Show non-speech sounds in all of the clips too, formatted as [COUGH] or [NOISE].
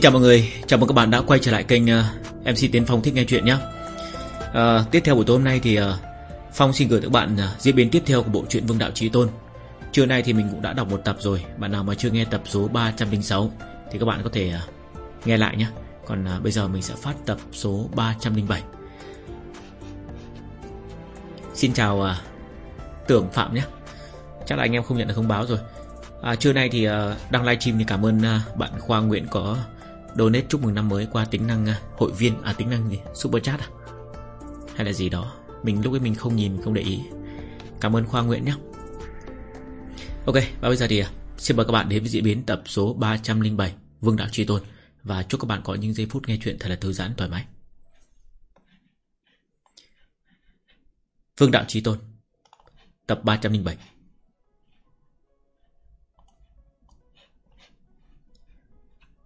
Xin chào mọi người, chào mừng các bạn đã quay trở lại kênh ờ, uh, MC Tiến Phong Thích Nghe Chuyện nhé. Uh, Tiếp theo buổi tối hôm nay thì uh, Phong xin gửi các bạn uh, diễn biến tiếp theo của bộ truyện Vương Đạo Trí Tôn. Trưa nay thì mình cũng đã đọc một tập rồi. Bạn nào mà chưa nghe tập số 306 Thì các bạn có thể uh, nghe lại nhé. Còn uh, bây giờ mình sẽ phát tập số 307 Xin chào uh, Tưởng Phạm nhé. Chắc là anh em không nhận được thông báo rồi. À, trưa nay thì uh, đang livestream thì cảm ơn uh, bạn Khoa Nguyễn có donate chúc mừng năm mới qua tính năng uh, hội viên à tính năng gì? Super chat à? Hay là gì đó? Mình lúc ấy mình không nhìn không để ý. Cảm ơn Khoa Nguyễn nhé. Ok và bây giờ thì à, xin mời các bạn đến với diễn biến tập số 307 Vương đạo truy tôn. Và chúc các bạn có những giây phút nghe chuyện thật là thư giãn thoải mái. Vương đạo trí tôn tập 307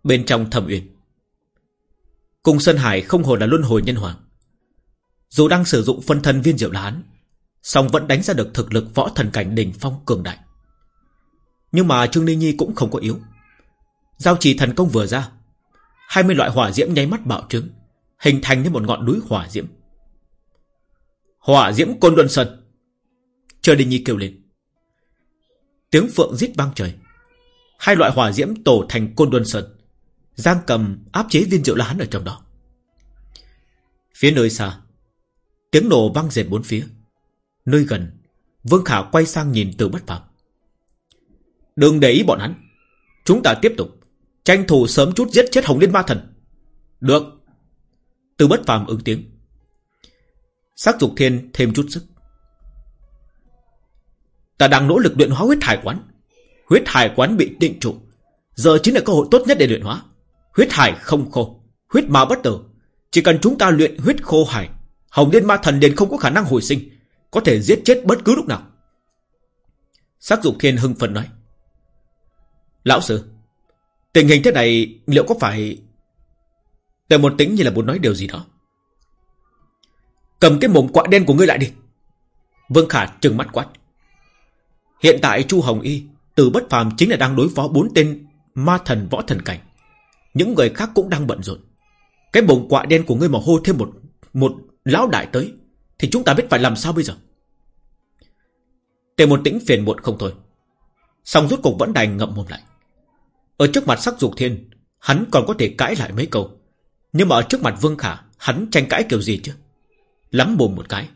Bên trong thẩm uyên. Cùng Sơn Hải không hồ là luân hồi nhân hoàng. Dù đang sử dụng phân thân viên diệu là song vẫn đánh ra được thực lực võ thần cảnh đỉnh phong cường đại. Nhưng mà Trương Ninh Nhi cũng không có yếu. Giao trì thần công vừa ra 20 loại hỏa diễm nháy mắt bạo trứng Hình thành như một ngọn núi hỏa diễm. Hỏa diễm côn luân sơn. Trương Ninh Nhi kêu lên. Tiếng phượng rít vang trời. Hai loại hỏa diễm tổ thành côn luân sơn. Giang cầm áp chế viên rượu lá ở trong đó. Phía nơi xa, tiếng nổ vang dệt bốn phía. Nơi gần, Vương Khả quay sang nhìn từ bất phạm. Đừng để ý bọn hắn. Chúng ta tiếp tục. Tranh thủ sớm chút giết chết Hồng Liên Ma Thần. Được. Từ bất phàm ứng tiếng. Sắc dục thiên thêm chút sức. Ta đang nỗ lực luyện hóa huyết hải quán. Huyết hải quán bị định trụ. Giờ chính là cơ hội tốt nhất để luyện hóa. Huyết hải không khô, Huyết ma bất tử. Chỉ cần chúng ta luyện huyết khô hải, Hồng Liên Ma Thần liền không có khả năng hồi sinh, Có thể giết chết bất cứ lúc nào. Sắc dục thiên hưng phấn nói. Lão sư, Tình hình thế này liệu có phải Tề một tính như là muốn nói điều gì đó? Cầm cái mồm quạ đen của ngươi lại đi. Vương Khả trừng mắt quát. Hiện tại Chu Hồng Y Từ bất phàm chính là đang đối phó bốn tên Ma thần võ thần cảnh những người khác cũng đang bận rộn. Cái bồng quạ đen của ngươi mà hô thêm một Một lão đại tới, Thì chúng ta biết phải làm sao bây giờ? Tề một tĩnh phiền muộn không thôi. Xong rút cục vẫn đành ngậm mồm lại. Ở trước mặt sắc dục thiên, Hắn còn có thể cãi lại mấy câu. Nhưng mà ở trước mặt Vương Khả, Hắn tranh cãi kiểu gì chứ? Lắm mồm một cái,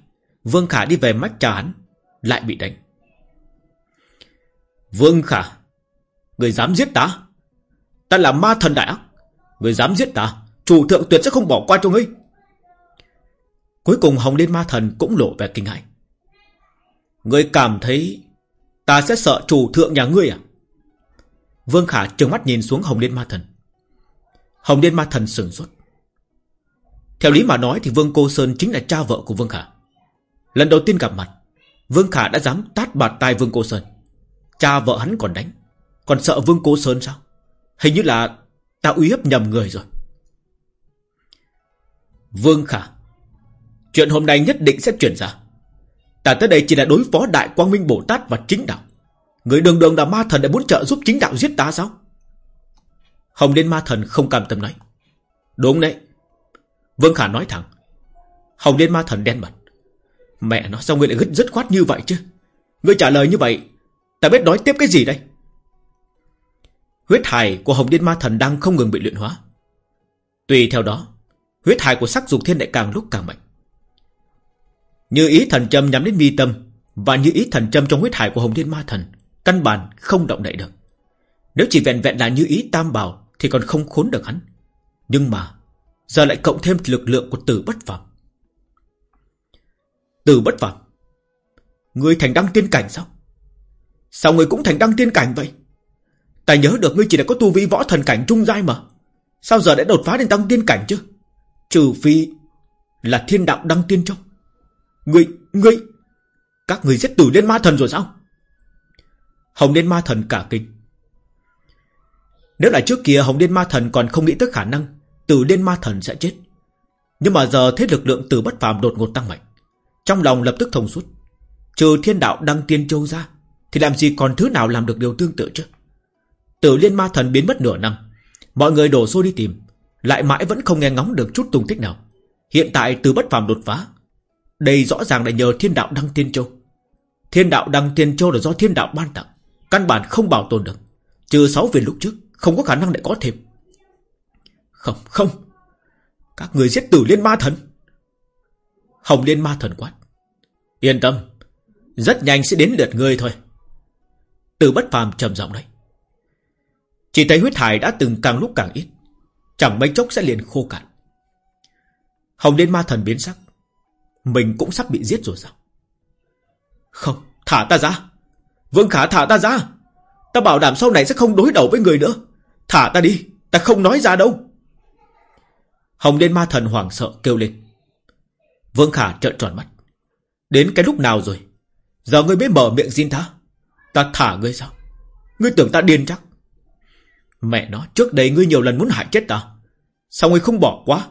Vương Khả đi về mách cha hắn, Lại bị đánh. Vương Khả, Người dám giết ta? Ta là ma thần đại ác. Người dám giết ta, Chủ thượng tuyệt sẽ không bỏ qua cho ngươi. Cuối cùng Hồng Liên Ma Thần cũng lộ vẻ kinh hãi. Ngươi cảm thấy Ta sẽ sợ chủ thượng nhà ngươi à? Vương Khả trừng mắt nhìn xuống Hồng Liên Ma Thần. Hồng Liên Ma Thần sửng sốt. Theo lý mà nói thì Vương Cô Sơn chính là cha vợ của Vương Khả. Lần đầu tiên gặp mặt, Vương Khả đã dám tát bạt tai Vương Cô Sơn. Cha vợ hắn còn đánh. Còn sợ Vương Cô Sơn sao? Hình như là Ta uy hiếp nhầm người rồi. Vương Khả, Chuyện hôm nay nhất định sẽ chuyển ra. Ta tới đây chỉ là đối phó Đại Quang Minh Bồ Tát và chính đạo. Người đường đường là ma thần đã muốn trợ giúp chính đạo giết ta sao? Hồng Liên ma thần không cam tâm nói. Đúng đấy. Vương Khả nói thẳng. Hồng Liên ma thần đen mặt. Mẹ nó, sao ngươi lại gứt dứt khoát như vậy chứ? Ngươi trả lời như vậy, Ta biết nói tiếp cái gì đây? Huyết hải của Hồng Điên Ma Thần đang không ngừng bị luyện hóa. Tùy theo đó, huyết hải của sắc dục thiên lại càng lúc càng mạnh. Như ý thần châm nhắm đến mi tâm và như ý thần châm trong huyết hải của Hồng Điên Ma Thần căn bản không động đậy được. Nếu chỉ vẹn vẹn là như ý tam bảo thì còn không khốn được hắn. Nhưng mà giờ lại cộng thêm lực lượng của tử bất phạm. Tử bất phạm? Người thành đăng tiên cảnh sao? Sao người cũng thành đăng tiên cảnh vậy? Ta nhớ được ngươi chỉ là có tu vi võ thần cảnh trung giai mà. Sao giờ đã đột phá đến tăng tiên cảnh chứ? Trừ phi là thiên đạo đăng tiên trong. Ngươi, ngươi, các ngươi giết tử liên ma thần rồi sao? Hồng Liên Ma Thần cả kinh. Nếu là trước kia Hồng Liên Ma Thần còn không nghĩ tới khả năng Tử Liên Ma Thần sẽ chết. Nhưng mà giờ thấy lực lượng từ bất phàm đột ngột tăng mạnh. Trong lòng lập tức thông suốt. Trừ thiên đạo đăng tiên châu ra. Thì làm gì còn thứ nào làm được điều tương tự chứ? Tử liên ma thần biến mất nửa năm, Mọi người đổ xô đi tìm, Lại mãi vẫn không nghe ngóng được chút tung tích nào. Hiện tại từ bất phàm đột phá, Đây rõ ràng là nhờ thiên đạo đăng tiên châu. Thiên đạo đăng tiên châu là do thiên đạo ban tặng, Căn bản không bảo tồn được, Trừ sáu viên lúc trước, Không có khả năng để có thêm. Không không. Các người giết tử liên ma thần. Hồng liên ma thần quát. Yên tâm, Rất nhanh sẽ đến lượt ngươi thôi. Từ bất phàm trầm giọng đấy chỉ thấy huyết hải đã từng càng lúc càng ít. Chẳng mấy chốc sẽ liền khô cạn. Hồng liên ma thần biến sắc. Mình cũng sắp bị giết rồi sao? Không, Thả ta ra. Vương Khả thả ta ra. Ta bảo đảm sau này sẽ không đối đầu với người nữa. Thả ta đi, Ta không nói ra đâu. Hồng Liên Ma Thần hoảng sợ kêu lên. Vương Khả trợn tròn mắt. Đến cái lúc nào rồi? Giờ ngươi mới mở miệng xin tha. Ta thả ngươi sao? Ngươi tưởng ta điên chắc. Mẹ nó, trước đây ngươi nhiều lần muốn hại chết ta. Sao ngươi không bỏ qua?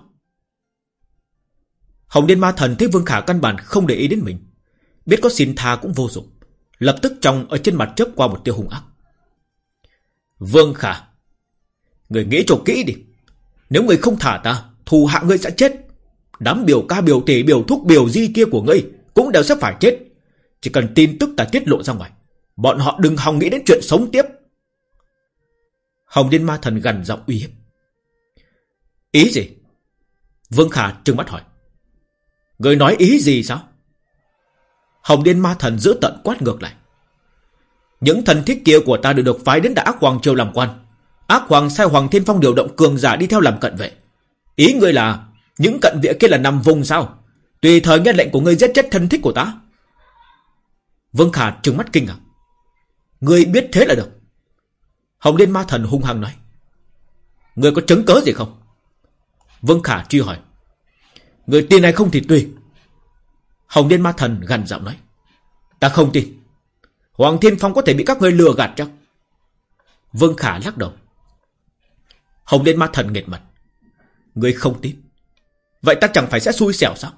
Hồng Điên Ma Thần thấy Vương Khả căn bản không để ý đến mình. Biết có xin tha cũng vô dụng. Lập tức trong ở trên mặt chớp qua một tiêu hung ác. Vương Khả, Người nghĩ cho kỹ đi. Nếu người không thả ta, Thù hạ ngươi sẽ chết. Đám biểu ca, biểu tỷ, biểu thúc, biểu di kia của ngươi Cũng đều sẽ phải chết. Chỉ cần tin tức ta tiết lộ ra ngoài, Bọn họ đừng hòng nghĩ đến chuyện sống tiếp. Hồng Liên Ma Thần gần giọng uy hiếp Ý gì Vương Khả trừng mắt hỏi Người nói ý gì sao Hồng Liên Ma Thần giữ tận quát ngược lại những thần thiết kia của ta đều được phái đến Đại Ác Hoàng Triều làm quan. Ác Hoàng sai Hoàng Thiên Phong điều động cường giả đi theo làm cận vệ. Ý ngươi là, những cận vệ kia là nằm vùng sao? Tùy thời nghe lệnh của ngươi giết chết thân thích của ta. Vương Khả trừng mắt kinh ngạc. Ngươi biết thế là được. Hồng Liên Ma Thần hung hăng nói. Người có chứng cớ gì không? Vương Khả truy hỏi. Người tin hay không thì tùy. Hồng Liên Ma Thần gần giọng nói. Ta không tin. Hoàng Thiên Phong có thể bị các ngươi lừa gạt chắc Vương Khả lắc đầu Hồng Liên Ma Thần nghệt mặt Người không tin Vậy ta chẳng phải sẽ xui xẻo sao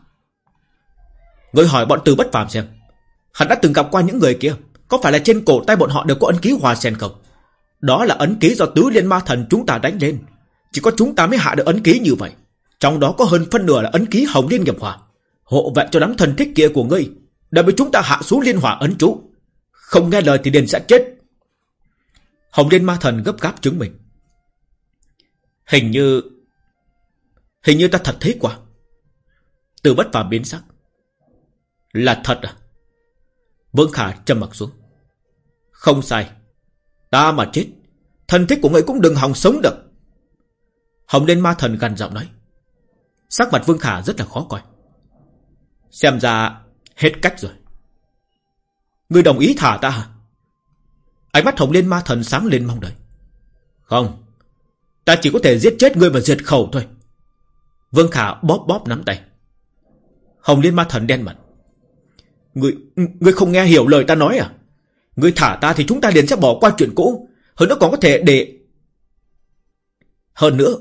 Người hỏi bọn từ bất phàm xem Hắn đã từng gặp qua những người kia Có phải là trên cổ tay bọn họ đều có ấn ký hòa sen không đó là ấn ký do tứ liên ma thần chúng ta đánh lên. Chỉ có chúng ta mới hạ được ấn ký như vậy. Trong đó có hơn phân nửa là ấn ký hồng liên nghiệp hòa Hộ vệ cho đám thần thích kia của ngươi Đã bị chúng ta hạ xuống liên hỏa ấn chú. Không nghe lời thì liền sẽ chết. Hồng Liên Ma Thần gấp gáp chứng minh. Hình như Hình như ta thật thấy quả Từ bất phàm biến sắc. Là thật à? Vương Khả trầm mặt xuống. Không sai. Ta mà chết Thần thích của người cũng đừng hòng sống được Hồng Liên Ma Thần gần giọng nói Sắc mặt Vương Khả rất là khó coi Xem ra hết cách rồi Ngươi đồng ý thả ta hả? Ánh mắt hồng lên ma thần sáng lên mong đợi. Không. Ta chỉ có thể giết chết ngươi và diệt khẩu thôi. Vương Khả bóp bóp nắm tay. Hồng Liên Ma Thần đen mặt. Ngươi, ngươi không nghe hiểu lời ta nói à? Ngươi thả ta thì chúng ta liền sẽ bỏ qua chuyện cũ. Hơn nữa còn có thể để... Hơn nữa,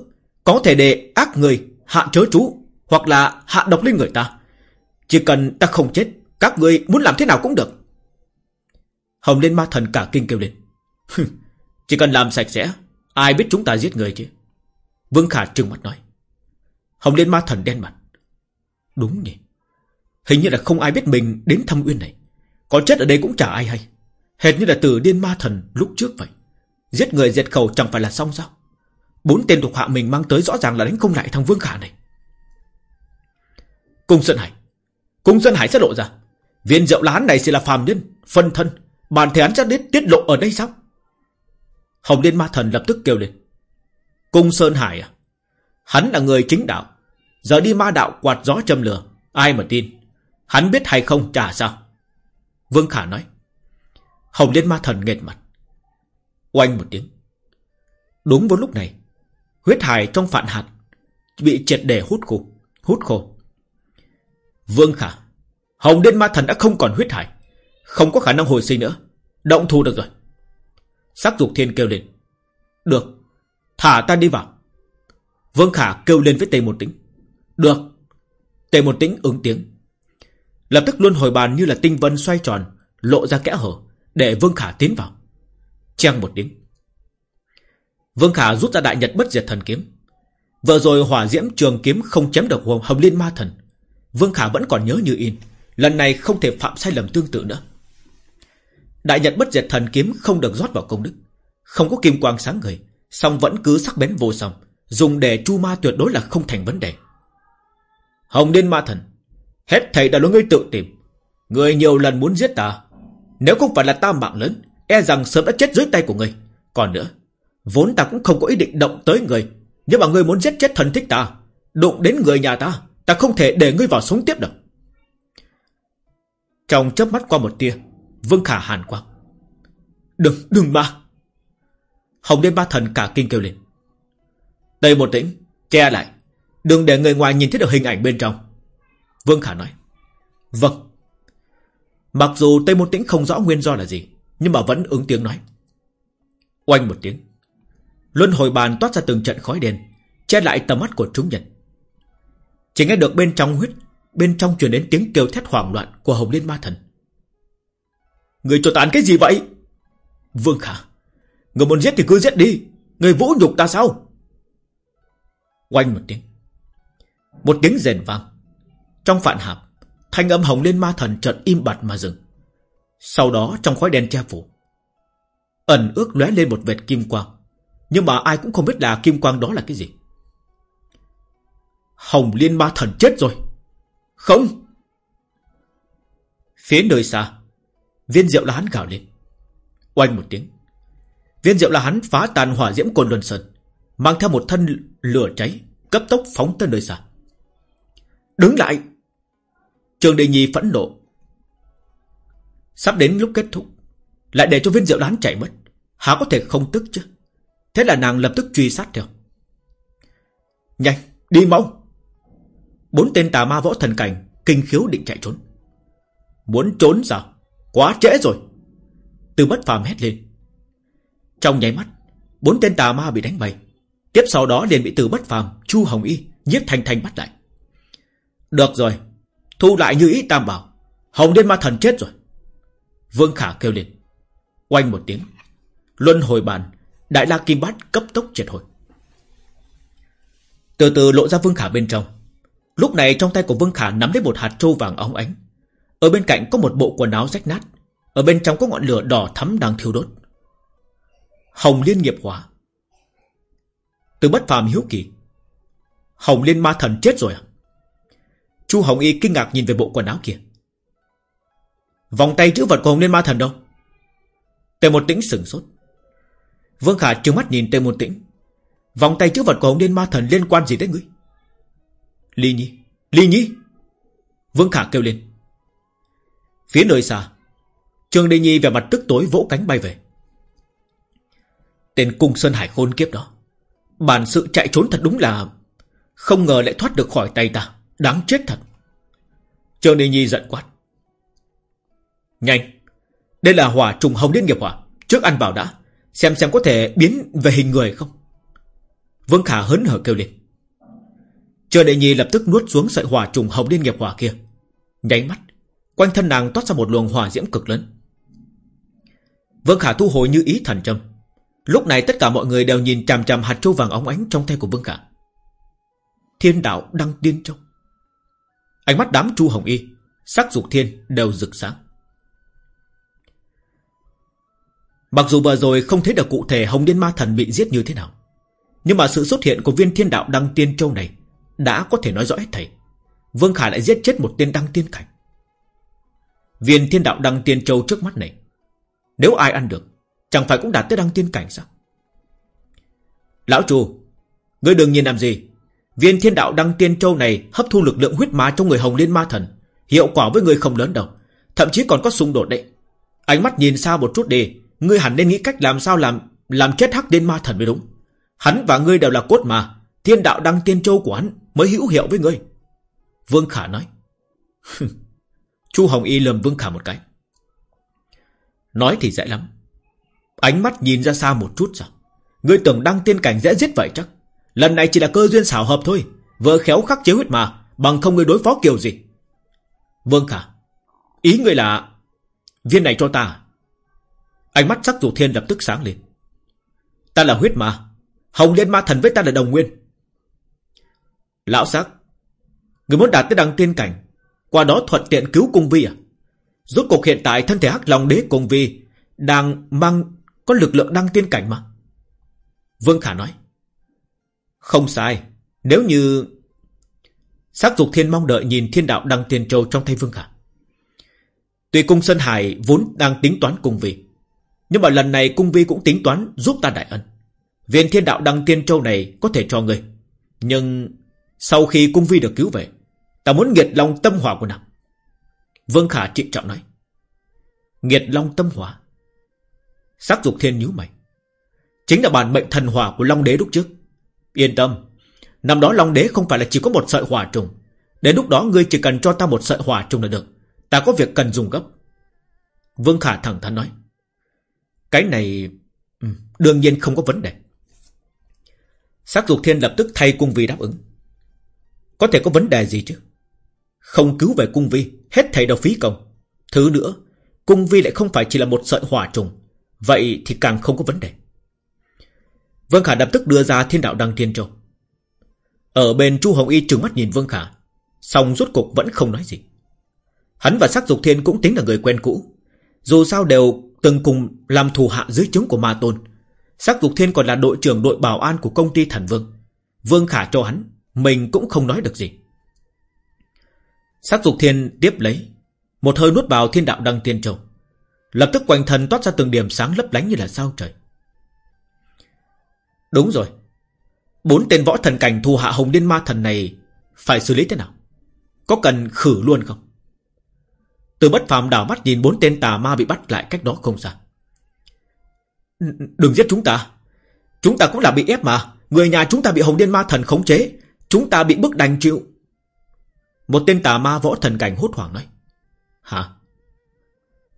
có thể để ác người hạ chớ chú hoặc là hạ độc lên người ta. Chỉ cần ta không chết, các ngươi muốn làm thế nào cũng được. Hồng Liên Ma Thần cả kinh kêu lên. Chỉ cần làm sạch sẽ, ai biết chúng ta giết người chứ? Vương Khả trừng mặt nói. Hồng Liên Ma Thần đen mặt. Đúng nhỉ. Hình như là không ai biết mình đến thăm uyên này. Có chết ở đây cũng chả ai hay. Hệt như là từ điên ma thần lúc trước vậy. Giết người diệt khẩu chẳng phải là xong sao? Bốn tên thuộc hạ mình mang tới rõ ràng là đánh không lại thằng Vương Khả này. Cung Sơn Hải. Cung Sơn Hải sẽ lộ ra. Viên rượu lá này sẽ là phàm nhân, phân thân, Bản thể án chắc đến tiết lộ ở đây sao? Hồng Liên Ma Thần lập tức kêu lên. Cung Sơn Hải à? Hắn là người chính đạo. Giờ đi ma đạo quạt gió châm lửa. Ai mà tin? Hắn biết hay không chả sao? Vương Khả nói. Hồng Liên Ma Thần nghệt mặt. Oanh một tiếng. Đúng vào lúc này, huyết hải trong phạn hạt bị triệt để hút khô. Hút khô. Vương Khả. Hồng Liên Ma Thần đã không còn huyết hải. Không có khả năng hồi sinh nữa Động thủ được rồi Sắc dục thiên kêu lên Được Thả ta đi vào Vương Khả kêu lên với Tề Một Tĩnh Được Tề Một Tĩnh ứng tiếng Lập tức luôn hồi bàn như là tinh vân xoay tròn Lộ ra kẽ hở để Vương Khả tiến vào. Trang một tiếng Vương Khả rút ra đại nhật bất diệt thần kiếm. Vừa rồi hỏa diễm trường kiếm không chém được hồng liên ma thần. Vương Khả vẫn còn nhớ như in. Lần này không thể phạm sai lầm tương tự nữa. Đại nhật bất diệt thần kiếm không được rót vào công đức. Không có kim quang sáng người song vẫn cứ sắc bén vô song, Dùng để chu ma tuyệt đối là không thành vấn đề. Hồng Liên Ma Thần, Hết thầy đã là ngươi tự tìm. Ngươi nhiều lần muốn giết ta nếu không phải là ta mạng lớn E rằng sớm đã chết dưới tay của người. Còn nữa Vốn ta cũng không có ý định động tới người. Nhưng mà ngươi muốn giết chết thần thích ta Đụng đến người nhà ta Ta không thể để ngươi vào sống tiếp được Trong chớp mắt qua một tia Vương Khả hàn quang Đừng, đừng mà! Hồng đêm Ba Thần cả kinh kêu lên. Tây một tĩnh Che lại. Đừng để người ngoài nhìn thấy được hình ảnh bên trong. Vương Khả nói. Vâng. Mặc dù Tây Môn Tĩnh không rõ nguyên do là gì, Nhưng mà vẫn ứng tiếng nói. Oanh một tiếng. Luân hồi bàn toát ra từng trận khói đen, Che lại tầm mắt của chúng nhân. Chỉ nghe được bên trong huyết, Bên trong truyền đến tiếng kêu thét hoảng loạn Của Hồng Liên Ma Thần. Người cho tàn cái gì vậy? Vương Khả, Người muốn giết thì cứ giết đi, Người vũ nhục ta sao? Oanh một tiếng. Một tiếng rền vang. Trong phạn hạp Thanh âm hồng lên ma thần chợt im bặt mà dừng. Sau đó trong khói đen che phủ, Ẩn ước lóe lên một vệt kim quang. Nhưng mà ai cũng không biết là kim quang đó là cái gì. Hồng liên ma thần chết rồi. Không! Phía nơi xa, Viên diệu là hắn gào lên. Oanh một tiếng, Viên diệu là hắn phá tàn hỏa diễm cồn luân sơn, Mang theo một thân lửa cháy Cấp tốc phóng tới nơi xa. Đứng lại! Trường Đình Nhi phẫn nộ. Sắp đến lúc kết thúc, Lại để cho viên rượu đán chạy mất. Há có thể không tức chứ? Thế là nàng lập tức truy sát theo Nhanh, đi mau. Bốn tên tà ma võ thần cảnh Kinh khiếu định chạy trốn. Muốn trốn sao? Quá trễ rồi. Từ bất phàm hét lên. Trong nháy mắt, Bốn tên tà ma bị đánh bay. Tiếp sau đó liền bị từ bất phàm Chu Hồng Y Nhiếp Thanh Thanh bắt lại. Được rồi Thu lại như ý tam bảo. Hồng Liên Ma Thần chết rồi. Vương Khả kêu lên. Oanh một tiếng. Luân hồi bàn, Đại La Kim Bát cấp tốc triệt hồi. Từ từ lộ ra Vương Khả bên trong. Lúc này trong tay của Vương Khả nắm lấy một hạt trâu vàng óng ánh. Ở bên cạnh có một bộ quần áo rách nát. Ở bên trong có ngọn lửa đỏ thắm đang thiêu đốt. Hồng Liên nghiệp hỏa. Từ bất phàm hiếu kỳ. Hồng Liên Ma Thần chết rồi à? Chu Hồng Y kinh ngạc nhìn về bộ quần áo kia. Vòng tay chữ vật của Hồng Liên Ma Thần đâu? Tề một tĩnh sửng sốt. Vương Khả trừng mắt nhìn Tề một tĩnh. Vòng tay chữ vật của Hồng Liên Ma Thần liên quan gì tới ngươi? Ly Nhi Ly Nhi! Vương Khả kêu lên. Phía nơi xa, Trương Đình Nhi về mặt tức tối vỗ cánh bay về. Tên cung Sơn Hải khôn kiếp đó, Bản sự chạy trốn thật đúng là Không ngờ lại thoát được khỏi tay ta. Đáng chết thật. Trương Đình Nhi giận quát. Nhanh. Đây là hỏa trùng hồng liên nghiệp hỏa. Trước ăn vào đã. Xem xem có thể biến về hình người không. Vương Khả hớn hở kêu lên. Trương Đình Nhi lập tức nuốt xuống sợi hỏa trùng hồng liên nghiệp hỏa kia. Nháy mắt, Quanh thân nàng toát ra một luồng hỏa diễm cực lớn. Vương Khả thu hồi như ý thần trâm Lúc này tất cả mọi người đều nhìn chằm chằm hạt châu vàng óng ánh trong tay của Vương Khả. Thiên đạo đang tiên trong. Ánh mắt đám chu hồng y, sắc dục thiên đều rực sáng. Mặc dù vừa rồi không thấy được cụ thể Hồng Liên Ma Thần bị giết như thế nào Nhưng mà sự xuất hiện của viên thiên đạo đăng tiên châu này Đã có thể nói rõ hết thầy. Vương Khả lại giết chết một tên đăng tiên cảnh. Viên thiên đạo đăng tiên châu trước mắt này Nếu ai ăn được Chẳng phải cũng đạt tới đăng tiên cảnh sao? Lão Chu, Ngươi đừng nhìn làm gì. Viên thiên đạo đăng tiên châu này hấp thu lực lượng huyết ma trong người hồng liên ma thần, Hiệu quả với người không lớn đâu, Thậm chí còn có xung đột đấy. Ánh mắt nhìn xa một chút đi, Ngươi hẳn nên nghĩ cách làm sao làm Làm chết hắc liên ma thần mới đúng. Hắn và ngươi đều là cốt mà, Thiên đạo đăng tiên châu của hắn mới hữu hiệu với ngươi. Vương Khả nói. Chu Hồng Y lườm Vương Khả một cái. Nói thì dễ lắm. Ánh mắt nhìn ra xa một chút sao? Ngươi tưởng đăng tiên cảnh dễ giết vậy chắc? Lần này chỉ là cơ duyên xảo hợp thôi. Vợ khéo khắc chế huyết mà, Bằng không người đối phó kiểu gì? Vương Khả, Ý ngươi là Viên này cho ta. Ánh mắt sắc dù thiên lập tức sáng lên. Ta là huyết mà Hồng Liên Ma Thần với ta là đồng nguyên. Lão sắc Người muốn đạt tới đăng tiên cảnh, Qua đó thuận tiện cứu cung vi à? Rốt cuộc hiện tại thân thể hắc long đế cung vi Đang mang, Có lực lượng đăng tiên cảnh mà. Vương Khả nói. Không sai. Nếu như Sắc dục thiên mong đợi nhìn thiên đạo đăng tiên châu trong thay Vương Khả Tuy cung Sơn Hải vốn đang tính toán cung vi, Nhưng mà lần này cung vi cũng tính toán giúp ta đại ân. Viên thiên đạo đăng tiên châu này có thể cho ngươi. Nhưng Sau khi cung vi được cứu về, Ta muốn nghiệt lòng tâm hỏa của nàng. Vương Khả trịnh trọng nói. Nghiệt long tâm hỏa. Sắc dục thiên nhíu mày. Chính là bản mệnh thần hỏa của Long Đế lúc trước. Yên tâm. Năm đó Long Đế không phải là chỉ có một sợi hỏa trùng. Đến lúc đó ngươi chỉ cần cho ta một sợi hỏa trùng là được. Ta có việc cần dùng gấp. Vương Khả thẳng thắn nói. Cái này ừ, Đương nhiên không có vấn đề. Sắc dục thiên lập tức thay cung vi đáp ứng. Có thể có vấn đề gì chứ? Không cứu về cung vi, Hết thầy đầu phí công. Thứ nữa, Cung vi lại không phải chỉ là một sợi hỏa trùng. Vậy thì càng không có vấn đề. Vương Khả lập tức đưa ra thiên đạo đăng thiên châu. Ở bên Chu Hồng Y trừng mắt nhìn Vương Khả, song rốt cục vẫn không nói gì. Hắn và sắc dục thiên cũng tính là người quen cũ. Dù sao đều từng cùng làm thù hạ dưới chứng của ma tôn. Sắc dục thiên còn là đội trưởng đội bảo an của công ty thần vương. Vương Khả cho hắn, Mình cũng không nói được gì. Sắc dục thiên tiếp lấy, Một hơi nuốt vào thiên đạo đăng Thiên châu. Lập tức quanh thần toát ra từng điểm sáng lấp lánh như là sao trời. Đúng rồi. Bốn tên võ thần cảnh thu hạ hồng liên ma thần này Phải xử lý thế nào? Có cần khử luôn không? Từ bất phàm đảo mắt nhìn bốn tên tà ma bị bắt lại cách đó không xa. Đừng giết chúng ta. Chúng ta cũng là bị ép mà. Người nhà chúng ta bị hồng liên ma thần khống chế. Chúng ta bị bức đành chịu. Một tên tà ma võ thần cảnh hốt hoảng nói. Hả?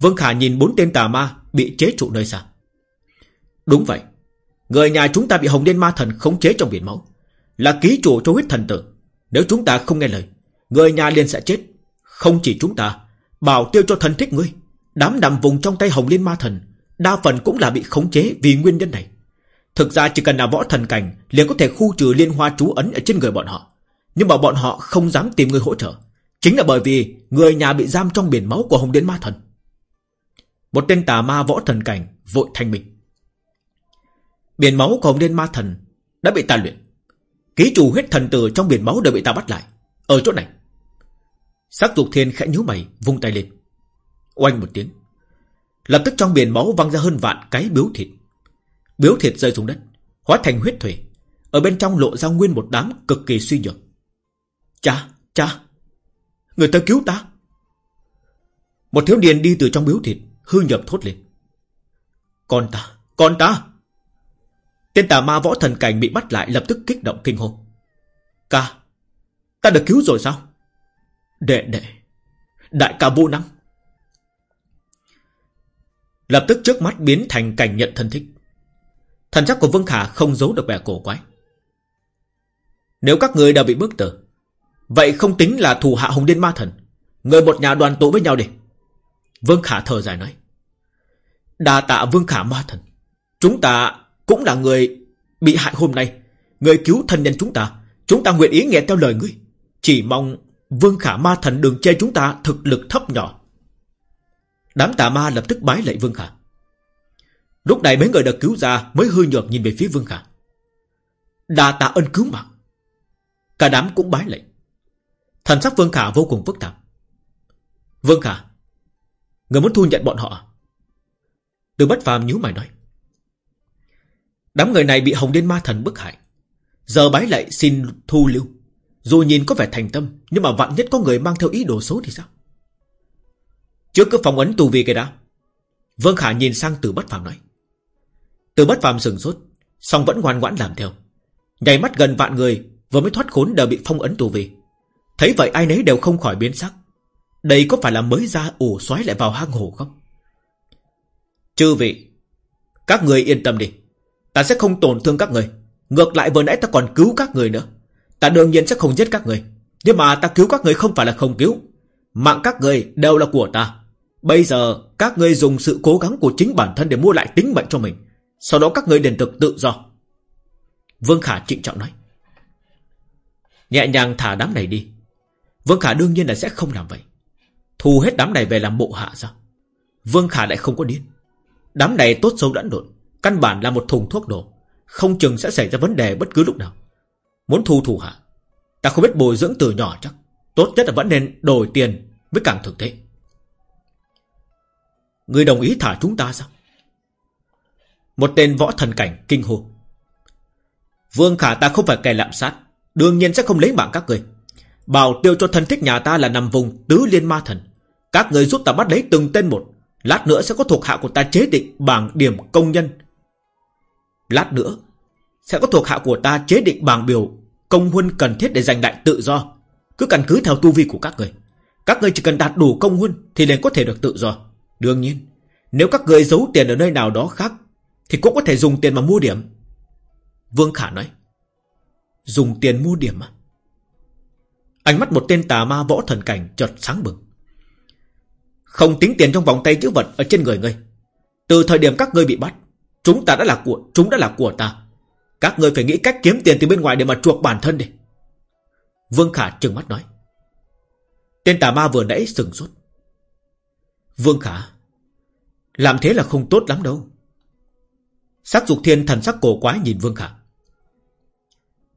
Vương Khả nhìn bốn tên tà ma Bị chế trụ nơi xa. Đúng vậy. Người nhà chúng ta bị Hồng Liên Ma Thần khống chế trong biển máu. Là ký chủ cho huyết thần tử. Nếu chúng ta không nghe lời, Người nhà liền sẽ chết. Không chỉ chúng ta, Bảo tiêu cho thần thích ngươi. Đám nằm vùng trong tay Hồng Liên Ma Thần, Đa phần cũng là bị khống chế vì nguyên nhân này. Thực ra chỉ cần là võ thần cảnh, liền có thể khu trừ liên hoa chú ấn ở trên người bọn họ. Nhưng mà bọn họ không dám tìm người hỗ trợ. Chính là bởi vì Người nhà bị giam trong biển máu của Hồng Liên Ma Thần. Một tên tà ma võ thần cảnh Vội thanh mình Biển máu của Hồng Liên Ma Thần Đã bị ta luyện. Ký chủ huyết thần tử trong biển máu đều bị ta bắt lại. Ở chỗ này. Sắc dục thiên khẽ nhíu mày vung tay lên. Oanh một tiếng. Lập tức trong biển máu văng ra hơn vạn cái biếu thịt. Biếu thịt rơi xuống đất Hóa thành huyết thủy Ở bên trong lộ ra nguyên một đám cực kỳ suy nhược. Cha, cha Người ta cứu ta. Một thiếu niên đi từ trong biếu thịt Hư nhập thốt lên. Con ta, con ta. Tên tà ma võ thần cảnh bị bắt lại lập tức kích động kinh hồn. Ca, ta được cứu rồi sao? Đệ đệ, đại ca vô năng. Lập tức trước mắt biến thành cảnh nhận thân thích. Thần sắc của Vương Khả không giấu được vẻ cổ quái. Nếu các người đã bị bức tử, vậy không tính là thù hạ hùng điên ma thần. Người một nhà đoàn tụ với nhau đi. Vương Khả thở dài nói. Đa tạ Vương Khả ma thần. Chúng ta cũng là người bị hại hôm nay. Người cứu thân nhân chúng ta Chúng ta nguyện ý nghe theo lời ngươi Chỉ mong Vương Khả Ma Thần đừng chê chúng ta thực lực thấp nhỏ. Đám tà ma lập tức bái lạy Vương Khả. Lúc này mấy người được cứu ra Mới hư nhược nhìn về phía Vương Khả. Đà tạ ân cứu mạng. Cả đám cũng bái lạy. Thần sắc Vương Khả vô cùng phức tạp. Vương Khả, Người muốn thu nhận bọn họ à? Từ bất phàm nhíu mày nói. Đám người này bị Hồng Liên Ma Thần bức hại. Giờ bái lại xin thu lưu. Dù nhìn có vẻ thành tâm, Nhưng mà vạn nhất có người mang theo ý đồ xấu thì sao? Trước cứ phòng ấn tù vi cái đã. Vương Khả nhìn sang từ bất phàm nói. Từ bất phàm sừng sốt, song vẫn ngoan ngoãn làm theo. Nhảy mắt gần vạn người, Vừa mới thoát khốn đều bị phong ấn tù vi. Thấy vậy ai nấy đều không khỏi biến sắc. Đây có phải là mới ra ủ xoáy lại vào hang hồ không? Chư vị, Các người yên tâm đi. Ta sẽ không tổn thương các người Ngược lại vừa nãy ta còn cứu các người nữa Ta đương nhiên sẽ không giết các người Nhưng mà ta cứu các người không phải là không cứu Mạng các người đều là của ta Bây giờ, các người dùng sự cố gắng của chính bản thân Để mua lại tính mệnh cho mình Sau đó các người đền thực tự do Vương Khả trịnh trọng nói. Nhẹ nhàng thả đám này đi. Vương Khả đương nhiên là sẽ không làm vậy. Thu hết đám này về làm bộ hạ sao? Vương Khả lại không có điên. Đám này tốt xấu đẫn độn. Căn bản là một thùng thuốc nổ. Không chừng sẽ xảy ra vấn đề bất cứ lúc nào. Muốn thu thủ hạ. Ta không biết bồi dưỡng từ nhỏ chắc. Tốt nhất là vẫn nên đổi tiền với càng thực tế. Người đồng ý thả chúng ta sao? Một tên võ thần cảnh kinh hồn Vương Khả ta không phải kẻ lạm sát. Đương nhiên sẽ không lấy mạng các người. Bảo tiêu cho thân thích nhà ta là nằm vùng tứ liên ma thần. Các người giúp ta bắt lấy từng tên một. Lát nữa sẽ có thuộc hạ của ta chế định bảng điểm công nhân. Lát nữa sẽ có thuộc hạ của ta chế định bảng biểu công huân cần thiết để giành lại tự do. Cứ căn cứ theo tu vi của các người. Các người chỉ cần đạt đủ công huân thì liền có thể được tự do. Đương nhiên, nếu các người giấu tiền ở nơi nào đó khác thì cũng có thể dùng tiền mà mua điểm. Vương Khả nói. Dùng tiền mua điểm à? Ánh mắt một tên tà ma võ thần cảnh chợt sáng bừng. Không tính tiền trong vòng tay chữ vật ở trên người ngươi. Từ thời điểm các ngươi bị bắt, chúng ta đã là của chúng đã là của ta. Các ngươi phải nghĩ cách kiếm tiền từ bên ngoài để mà chuộc bản thân đi. Vương Khả trừng mắt nói. Tên tà ma vừa nãy sừng sốt. Vương Khả, làm thế là không tốt lắm đâu. Sắc dục thiên thần sắc cổ quái nhìn Vương Khả.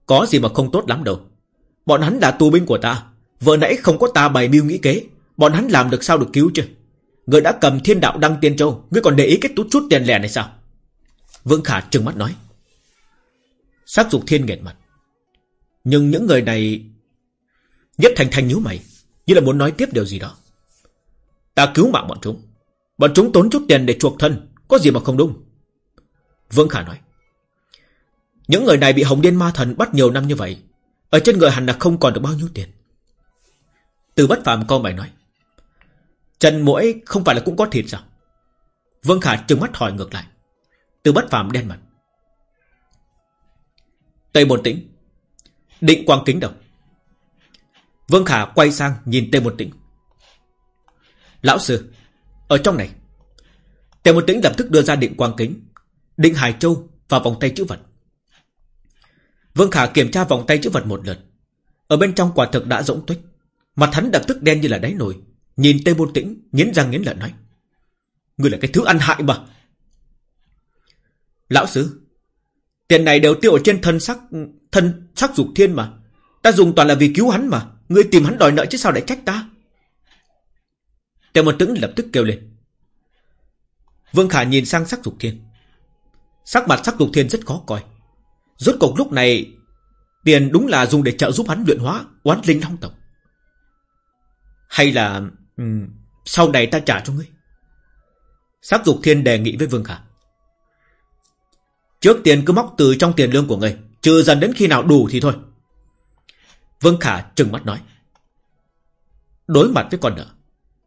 Có gì mà không tốt lắm đâu. Bọn hắn là tù binh của ta. Vừa nãy không có ta bày mưu nghĩ kế. Bọn hắn làm được sao được cứu chứ? Người đã cầm thiên đạo đăng tiên châu. Ngươi còn để ý cái tút chút tiền lẻ này sao? Vương Khả trừng mắt nói. Sắc dục thiên nghẹt mặt. Nhưng những người này... Nhất thành thành nhíu mày. Như là muốn nói tiếp điều gì đó. Ta cứu mạng bọn chúng. Bọn chúng tốn chút tiền để chuộc thân. Có gì mà không đúng. Vương Khả nói. Những người này bị Hồng Điên Ma Thần bắt nhiều năm như vậy. Ở trên người hẳn là không còn được bao nhiêu tiền. Từ bất phàm con mày nói. Trần mũi không phải là cũng có thịt sao? Vương Khả trừng mắt hỏi ngược lại. Từ bất phàm đen mặt. Tây Môn Tĩnh. Định quang kính đâu? Vương Khả quay sang nhìn Tây Môn Tĩnh. Lão sư, ở trong này. Tây Môn Tĩnh lập tức đưa ra định quang kính. Định Hải Châu và vòng tay chữ vật. Vương Khả kiểm tra vòng tay chữ vật một lượt. Ở bên trong quả thực đã rỗng tuếch. Mặt hắn lập tức đen như là đáy nồi. Nhìn Tây Môn Tĩnh, nghiến răng nghiến lợi nói. ngươi là cái thứ ăn hại mà. Lão sư, tiền này đều tiêu ở trên thân sắc thân sắc dục thiên mà. Ta dùng toàn là vì cứu hắn mà. Ngươi tìm hắn đòi nợ chứ sao lại trách ta. Tề Môn Tĩnh lập tức kêu lên. Vương Khả nhìn sang sắc dục thiên. Sắc mặt sắc dục thiên rất khó coi. Rốt cuộc lúc này Tiền đúng là dùng để trợ giúp hắn luyện hóa Oán linh long tộc Hay là um, Sau này ta trả cho ngươi Sắc dục thiên đề nghị với Vương Khả Trước tiền cứ móc từ trong tiền lương của ngươi Trừ dần đến khi nào đủ thì thôi Vương Khả trừng mắt nói Đối mặt với con nợ,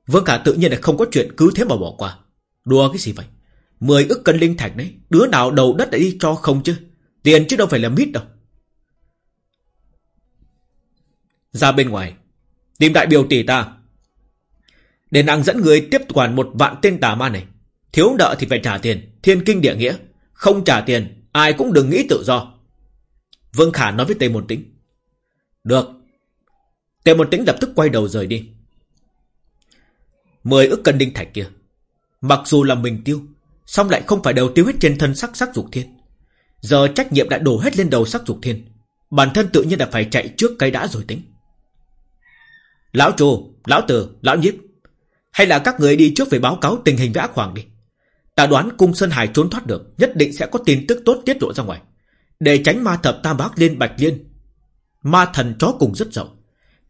Vương Khả tự nhiên là không có chuyện cứ thế mà bỏ qua Đùa cái gì vậy Mười ức cân linh thạch đấy, Đứa nào đầu đất đã đi cho không chứ Tiền chứ đâu phải là mít đâu. Ra bên ngoài. Tìm đại biểu tỷ ta. Để nàng dẫn người tiếp quản một vạn tên tà ma này. Thiếu nợ thì phải trả tiền. Thiên kinh địa nghĩa. Không trả tiền. Ai cũng đừng nghĩ tự do. Vương Khả nói với Tề Môn Tĩnh. Được. Tề Môn Tĩnh lập tức quay đầu rời đi. Mười ức cân đinh thạch kia. Mặc dù là mình tiêu. song lại không phải đều tiêu hết trên thân sắc sắc dục thiên. Giờ trách nhiệm đã đổ hết lên đầu sắc dục thiên Bản thân tự nhiên là phải chạy trước cái đã rồi tính Lão trù, lão tử, lão nhiếp Hay là các người đi trước về báo cáo tình hình với ác hoàng đi Ta đoán cung Sơn Hải trốn thoát được, Nhất định sẽ có tin tức tốt tiết lộ ra ngoài Để tránh ma thập tam bác liên bạch liên, Ma thần chó cùng rất rộng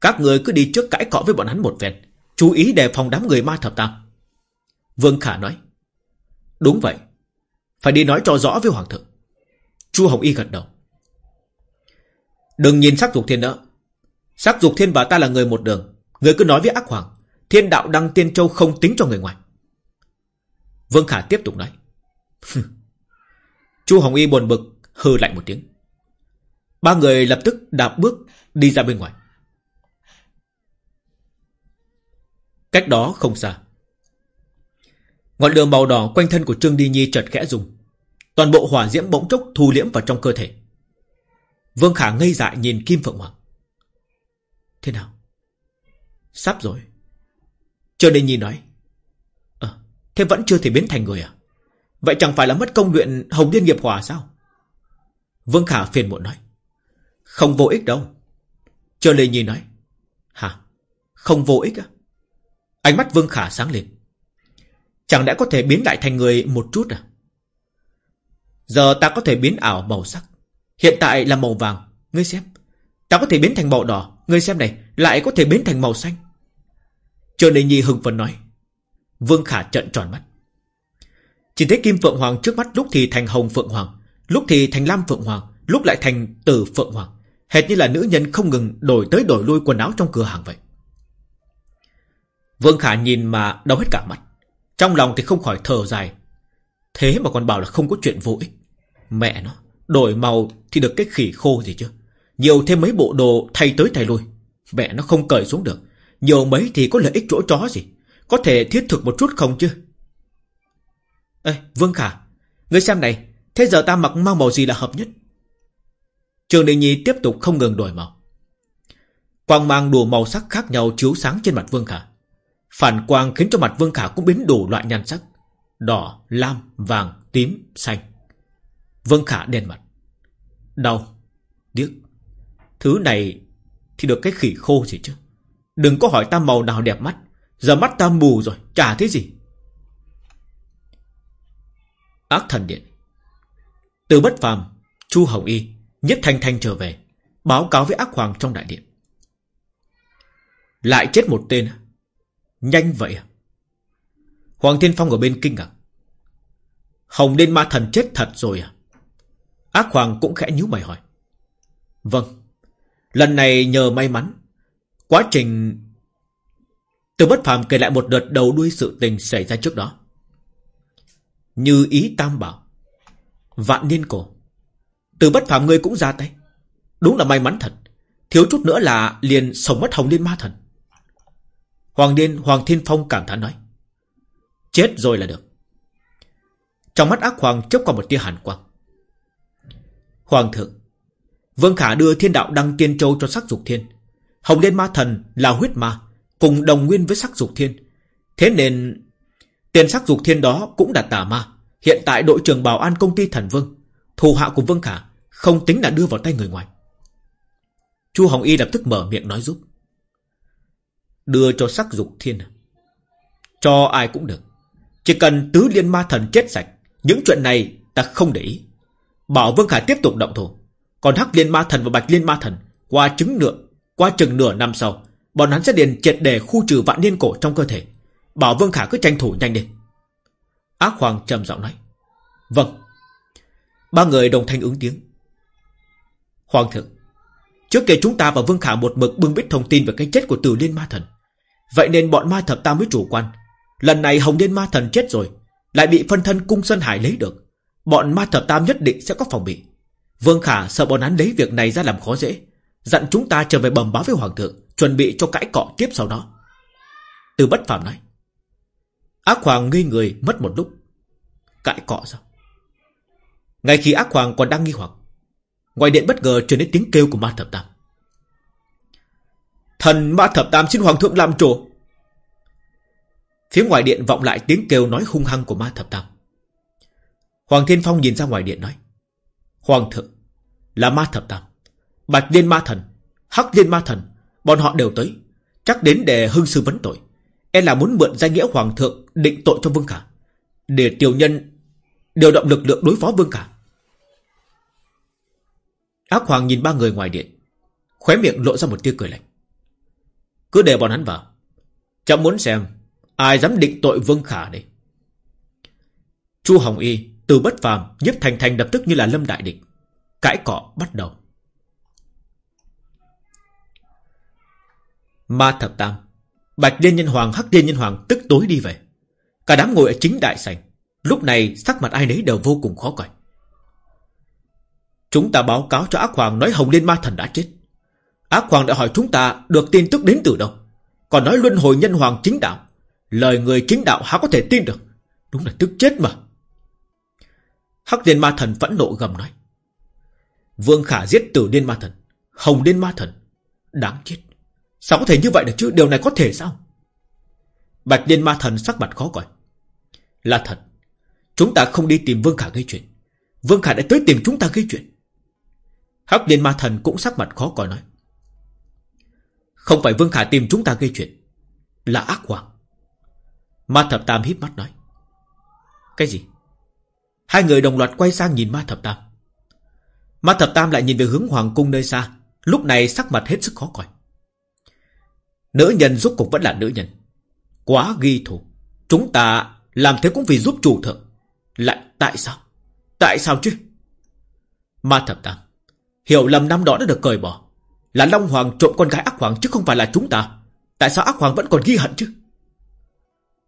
Các người cứ đi trước cãi cọ với bọn hắn một phen, Chú ý đề phòng đám người ma thập tam Vương Khả nói, Đúng vậy, Phải đi nói cho rõ với Hoàng thượng Chu Hồng Y gật đầu. Đừng nhìn sắc dục thiên nữa. Sắc dục thiên và ta là người một đường. Người cứ nói với ác hoàng. Thiên đạo đăng tiên châu không tính cho người ngoài. Vương Khả tiếp tục nói. [LAUGHS] Chu Hồng Y buồn bực, hừ lạnh một tiếng. Ba người lập tức đạp bước đi ra bên ngoài. Cách đó không xa. Ngọn lửa màu đỏ quanh thân của Trương Đi Nhi chợt khẽ dùng. Toàn bộ hỏa diễm bỗng chốc thu liễm vào trong cơ thể. Vương Khả ngây dại nhìn Kim Phượng Hoàng. Thế nào? Sắp rồi. Trương Đi Nhi nói. Thế vẫn chưa thể biến thành người à? Vậy chẳng phải là mất công luyện Hồng Liên Nghiệp Hòa sao? Vương Khả phiền muộn nói. Không vô ích đâu. Cho Lê Nhi nói. Hả? Không vô ích à? Ánh mắt Vương Khả sáng lên. Chẳng lẽ có thể biến lại thành người một chút à? Giờ ta có thể biến ảo màu sắc. Hiện tại là màu vàng. Ngươi xem. Ta có thể biến thành màu đỏ. Ngươi xem này. Lại có thể biến thành màu xanh. chờ Lê Nhi hưng phấn nói. Vương Khả trận tròn mắt. Chỉ thấy Kim Phượng Hoàng trước mắt lúc thì thành Hồng Phượng Hoàng, lúc thì thành Lam Phượng Hoàng, lúc lại thành Tử Phượng Hoàng. Hệt như là nữ nhân không ngừng đổi tới đổi lui quần áo trong cửa hàng vậy. Vương Khả nhìn mà đau hết cả mắt. Trong lòng thì không khỏi thở dài. Thế mà còn bảo là không có chuyện vô ích. Mẹ nó, đổi màu thì được cái khỉ khô gì chứ. Nhiều thêm mấy bộ đồ thay tới thay lui. Mẹ nó không cởi xuống được. Nhiều mấy thì có lợi ích chỗ chó gì. Có thể thiết thực một chút không chứ? Ê, Vương Khả, ngươi xem này, thế giờ ta mặc mang màu gì là hợp nhất? Trường Đình Nhi tiếp tục không ngừng đổi màu. Quang mang đủ màu sắc khác nhau chiếu sáng trên mặt Vương Khả. Phản quang khiến cho mặt Vương Khả cũng biến đủ loại nhan sắc. Đỏ, lam, vàng, tím, xanh. Vương Khả đen mặt. Đau, điếc. Thứ này thì được cái khỉ khô gì chứ. Đừng có hỏi ta màu nào đẹp mắt. Giờ mắt ta mù rồi, chả thấy gì. Ác thần điện. Từ bất phàm, Chu Hồng Y, Nhất Thanh Thanh trở về, báo cáo với ác hoàng trong đại điện. Lại chết một tên Nhanh vậy à? Hoàng Thiên Phong ở bên kinh ngạc. Hồng Đen Ma Thần chết thật rồi à? Ác Hoàng cũng khẽ nhíu mày hỏi. Vâng. Lần này nhờ may mắn. Quá trình... Từ bất phàm kể lại một đợt đầu đuôi sự tình xảy ra trước đó. Như ý tam bảo, Vạn niên cổ, Từ bất phàm ngươi cũng ra tay. Đúng là may mắn thật. Thiếu chút nữa là liền sống mất hồng liên ma thần. Hoàng Điên, Hoàng Thiên Phong cảm thán nói, Chết rồi là được. Trong mắt ác hoàng chớp qua một tia hàn quang. Hoàng thượng, Vương Khả đưa thiên đạo đăng tiên châu cho sắc dục thiên. Hồng Liên Ma Thần là huyết ma Cùng đồng nguyên với sắc dục thiên Thế nên Tiền sắc dục thiên đó cũng là tà ma. Hiện tại đội trưởng bảo an công ty thần vương, thù hạ của Vương Khả, không tính là đưa vào tay người ngoài. Chu Hồng Y lập tức mở miệng nói giúp. Đưa cho sắc dục thiên. Cho ai cũng được. Chỉ cần tứ liên ma thần chết sạch, những chuyện này ta không để ý. Bảo Vương Khả tiếp tục động thủ. Còn hắc liên ma thần và bạch liên ma thần, qua chứng nửa, qua chừng nửa năm sau, bọn hắn sẽ điền triệt đề khu trừ vạn niên cổ trong cơ thể. Bảo Vương Khả cứ tranh thủ nhanh đi. Ác Hoàng trầm giọng nói. Vâng. Ba người đồng thanh ứng tiếng. Hoàng thượng, Trước kia chúng ta và Vương Khả một mực bưng biết thông tin về cái chết của Tử Liên Ma Thần. Vậy nên bọn ma thập ta mới chủ quan. Lần này Hồng Liên Ma Thần chết rồi, Lại bị phân thân cung Sơn Hải lấy được. Bọn ma thập tam nhất định sẽ có phòng bị. Vương Khả sợ bọn hắn lấy việc này ra làm khó dễ. Dặn chúng ta trở về bẩm báo với Hoàng thượng. Chuẩn bị cho cãi cọ tiếp sau đó Từ bất phàm nói Ác Hoàng nghi người mất một lúc. Cãi cọ sao? Ngay khi ác Hoàng còn đang nghi hoặc, ngoài điện bất ngờ truyền đến tiếng kêu của ma thập tam. Thần ma thập tam xin Hoàng thượng làm chủ. Phía ngoài điện vọng lại tiếng kêu nói hung hăng của ma thập tam. Hoàng Thiên Phong nhìn ra ngoài điện nói. Hoàng thượng, là ma thập tam. Bạch liên ma thần, hắc liên ma thần, bọn họ đều tới. Chắc đến để hưng sư vấn tội. E là muốn mượn danh nghĩa hoàng thượng định tội cho Vương Khả. Để tiểu nhân điều động lực lượng đối phó Vương Khả. Ác hoàng nhìn ba người ngoài điện. Khóe miệng lộ ra một tia cười lạnh. Cứ để bọn hắn vào. Chẳng muốn xem ai dám định tội Vương Khả đây. Chu Hồng Y từ bất phàm nhếp thành thành đập tức như là lâm đại địch. Cãi cọ bắt đầu. Ma thập tam Bạch Liên Nhân Hoàng, Hắc Liên Nhân Hoàng tức tối đi về. Cả đám ngồi ở chính đại sảnh. Lúc này sắc mặt ai nấy đều vô cùng khó coi. Chúng ta báo cáo cho Ác Hoàng nói Hồng Liên Ma Thần đã chết. Ác Hoàng đã hỏi chúng ta được tin tức đến từ đâu. Còn nói luân hồi nhân hoàng chính đạo. Lời người chính đạo há có thể tin được. Đúng là tức chết mà. Hắc Liên Ma Thần phẫn nộ gầm nói. Vương Khả giết tử liên ma thần Hồng liên ma thần Đáng chết Sao có thể như vậy được chứ? Điều này có thể sao? Bạch liên ma thần sắc mặt khó coi. Là thật, Chúng ta không đi tìm Vương Khả gây chuyện. Vương Khả đã tới tìm chúng ta gây chuyện. Hắc liên ma thần cũng sắc mặt khó coi nói. Không phải Vương Khả tìm chúng ta gây chuyện, Là ác hoàng Ma thập tam híp mắt nói. Cái gì? Hai người đồng loạt quay sang nhìn ma thập tam. Ma thập tam lại nhìn về hướng hoàng cung nơi xa. Lúc này sắc mặt hết sức khó coi. Nữ nhân giúp cục vẫn là nữ nhân. Quá ghi thù. Chúng ta làm thế cũng vì giúp chủ thượng. Lại tại sao? Tại sao chứ? Ma thập tam. Hiểu lầm năm đó đã được cởi bỏ. Là Long Hoàng trộm con gái ác hoàng chứ không phải là chúng ta. Tại sao ác hoàng vẫn còn ghi hận chứ?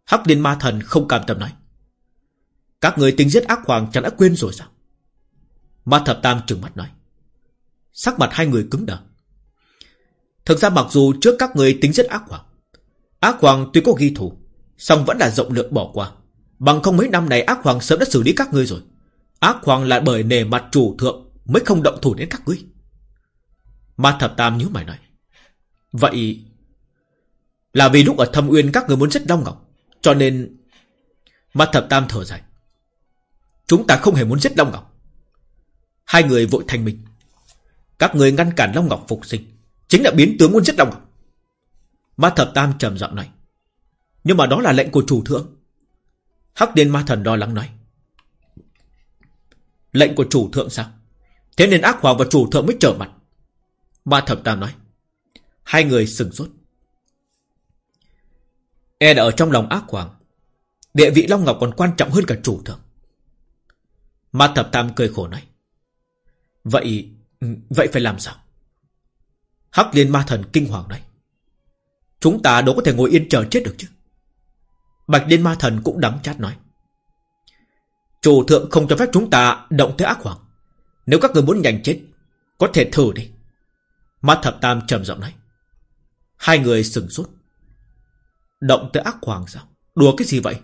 Hắc Liên Ma Thần không cam tâm nói. Các người tính giết ác hoàng chẳng đã quên rồi sao? Ma Thập Tam trừng mắt nói. Sắc mặt hai người cứng đờ. Thực ra mặc dù trước các người tính rất ác hoàng Ác hoàng tuy có ghi thù, song vẫn là rộng lượng bỏ qua. Bằng không mấy năm này ác hoàng sớm đã xử lý các ngươi rồi. Ác hoàng là bởi nề mặt chủ thượng Mới không động thủ đến các ngươi. Ma thập tam nhíu mày nói, Vậy Là vì lúc ở thâm uyên các người muốn giết Long Ngọc, Cho nên Ma thập tam thở dài, Chúng ta không hề muốn giết Long Ngọc. Hai người vội thành mình Các người ngăn cản Long Ngọc phục sinh. Chính là biến tướng muốn giết Long Ngọc Ma thập tam trầm giọng nói. Nhưng mà đó là lệnh của chủ thượng. Hắc Điên Ma Thần lo lắng nói. Lệnh của chủ thượng sao? Thế nên ác hoàng và chủ thượng mới trở mặt. Ma thập tam nói. Hai người sừng sốt. E đã ở trong lòng ác hoàng Địa vị Long Ngọc còn quan trọng hơn cả chủ thượng. Ma thập tam cười khổ nói. Vậy ừ, Vậy phải làm sao? Hắc liên ma thần kinh hoàng đấy. Chúng ta đâu có thể ngồi yên chờ chết được chứ? Bạch liên ma thần cũng đắng chát nói. Chủ thượng không cho phép chúng ta động tới ác hoàng. Nếu các người muốn nhanh chết, Có thể thử đi. Ma thập tam trầm giọng nói. Hai người sừng sốt. Động tới ác hoàng sao? Đùa cái gì vậy?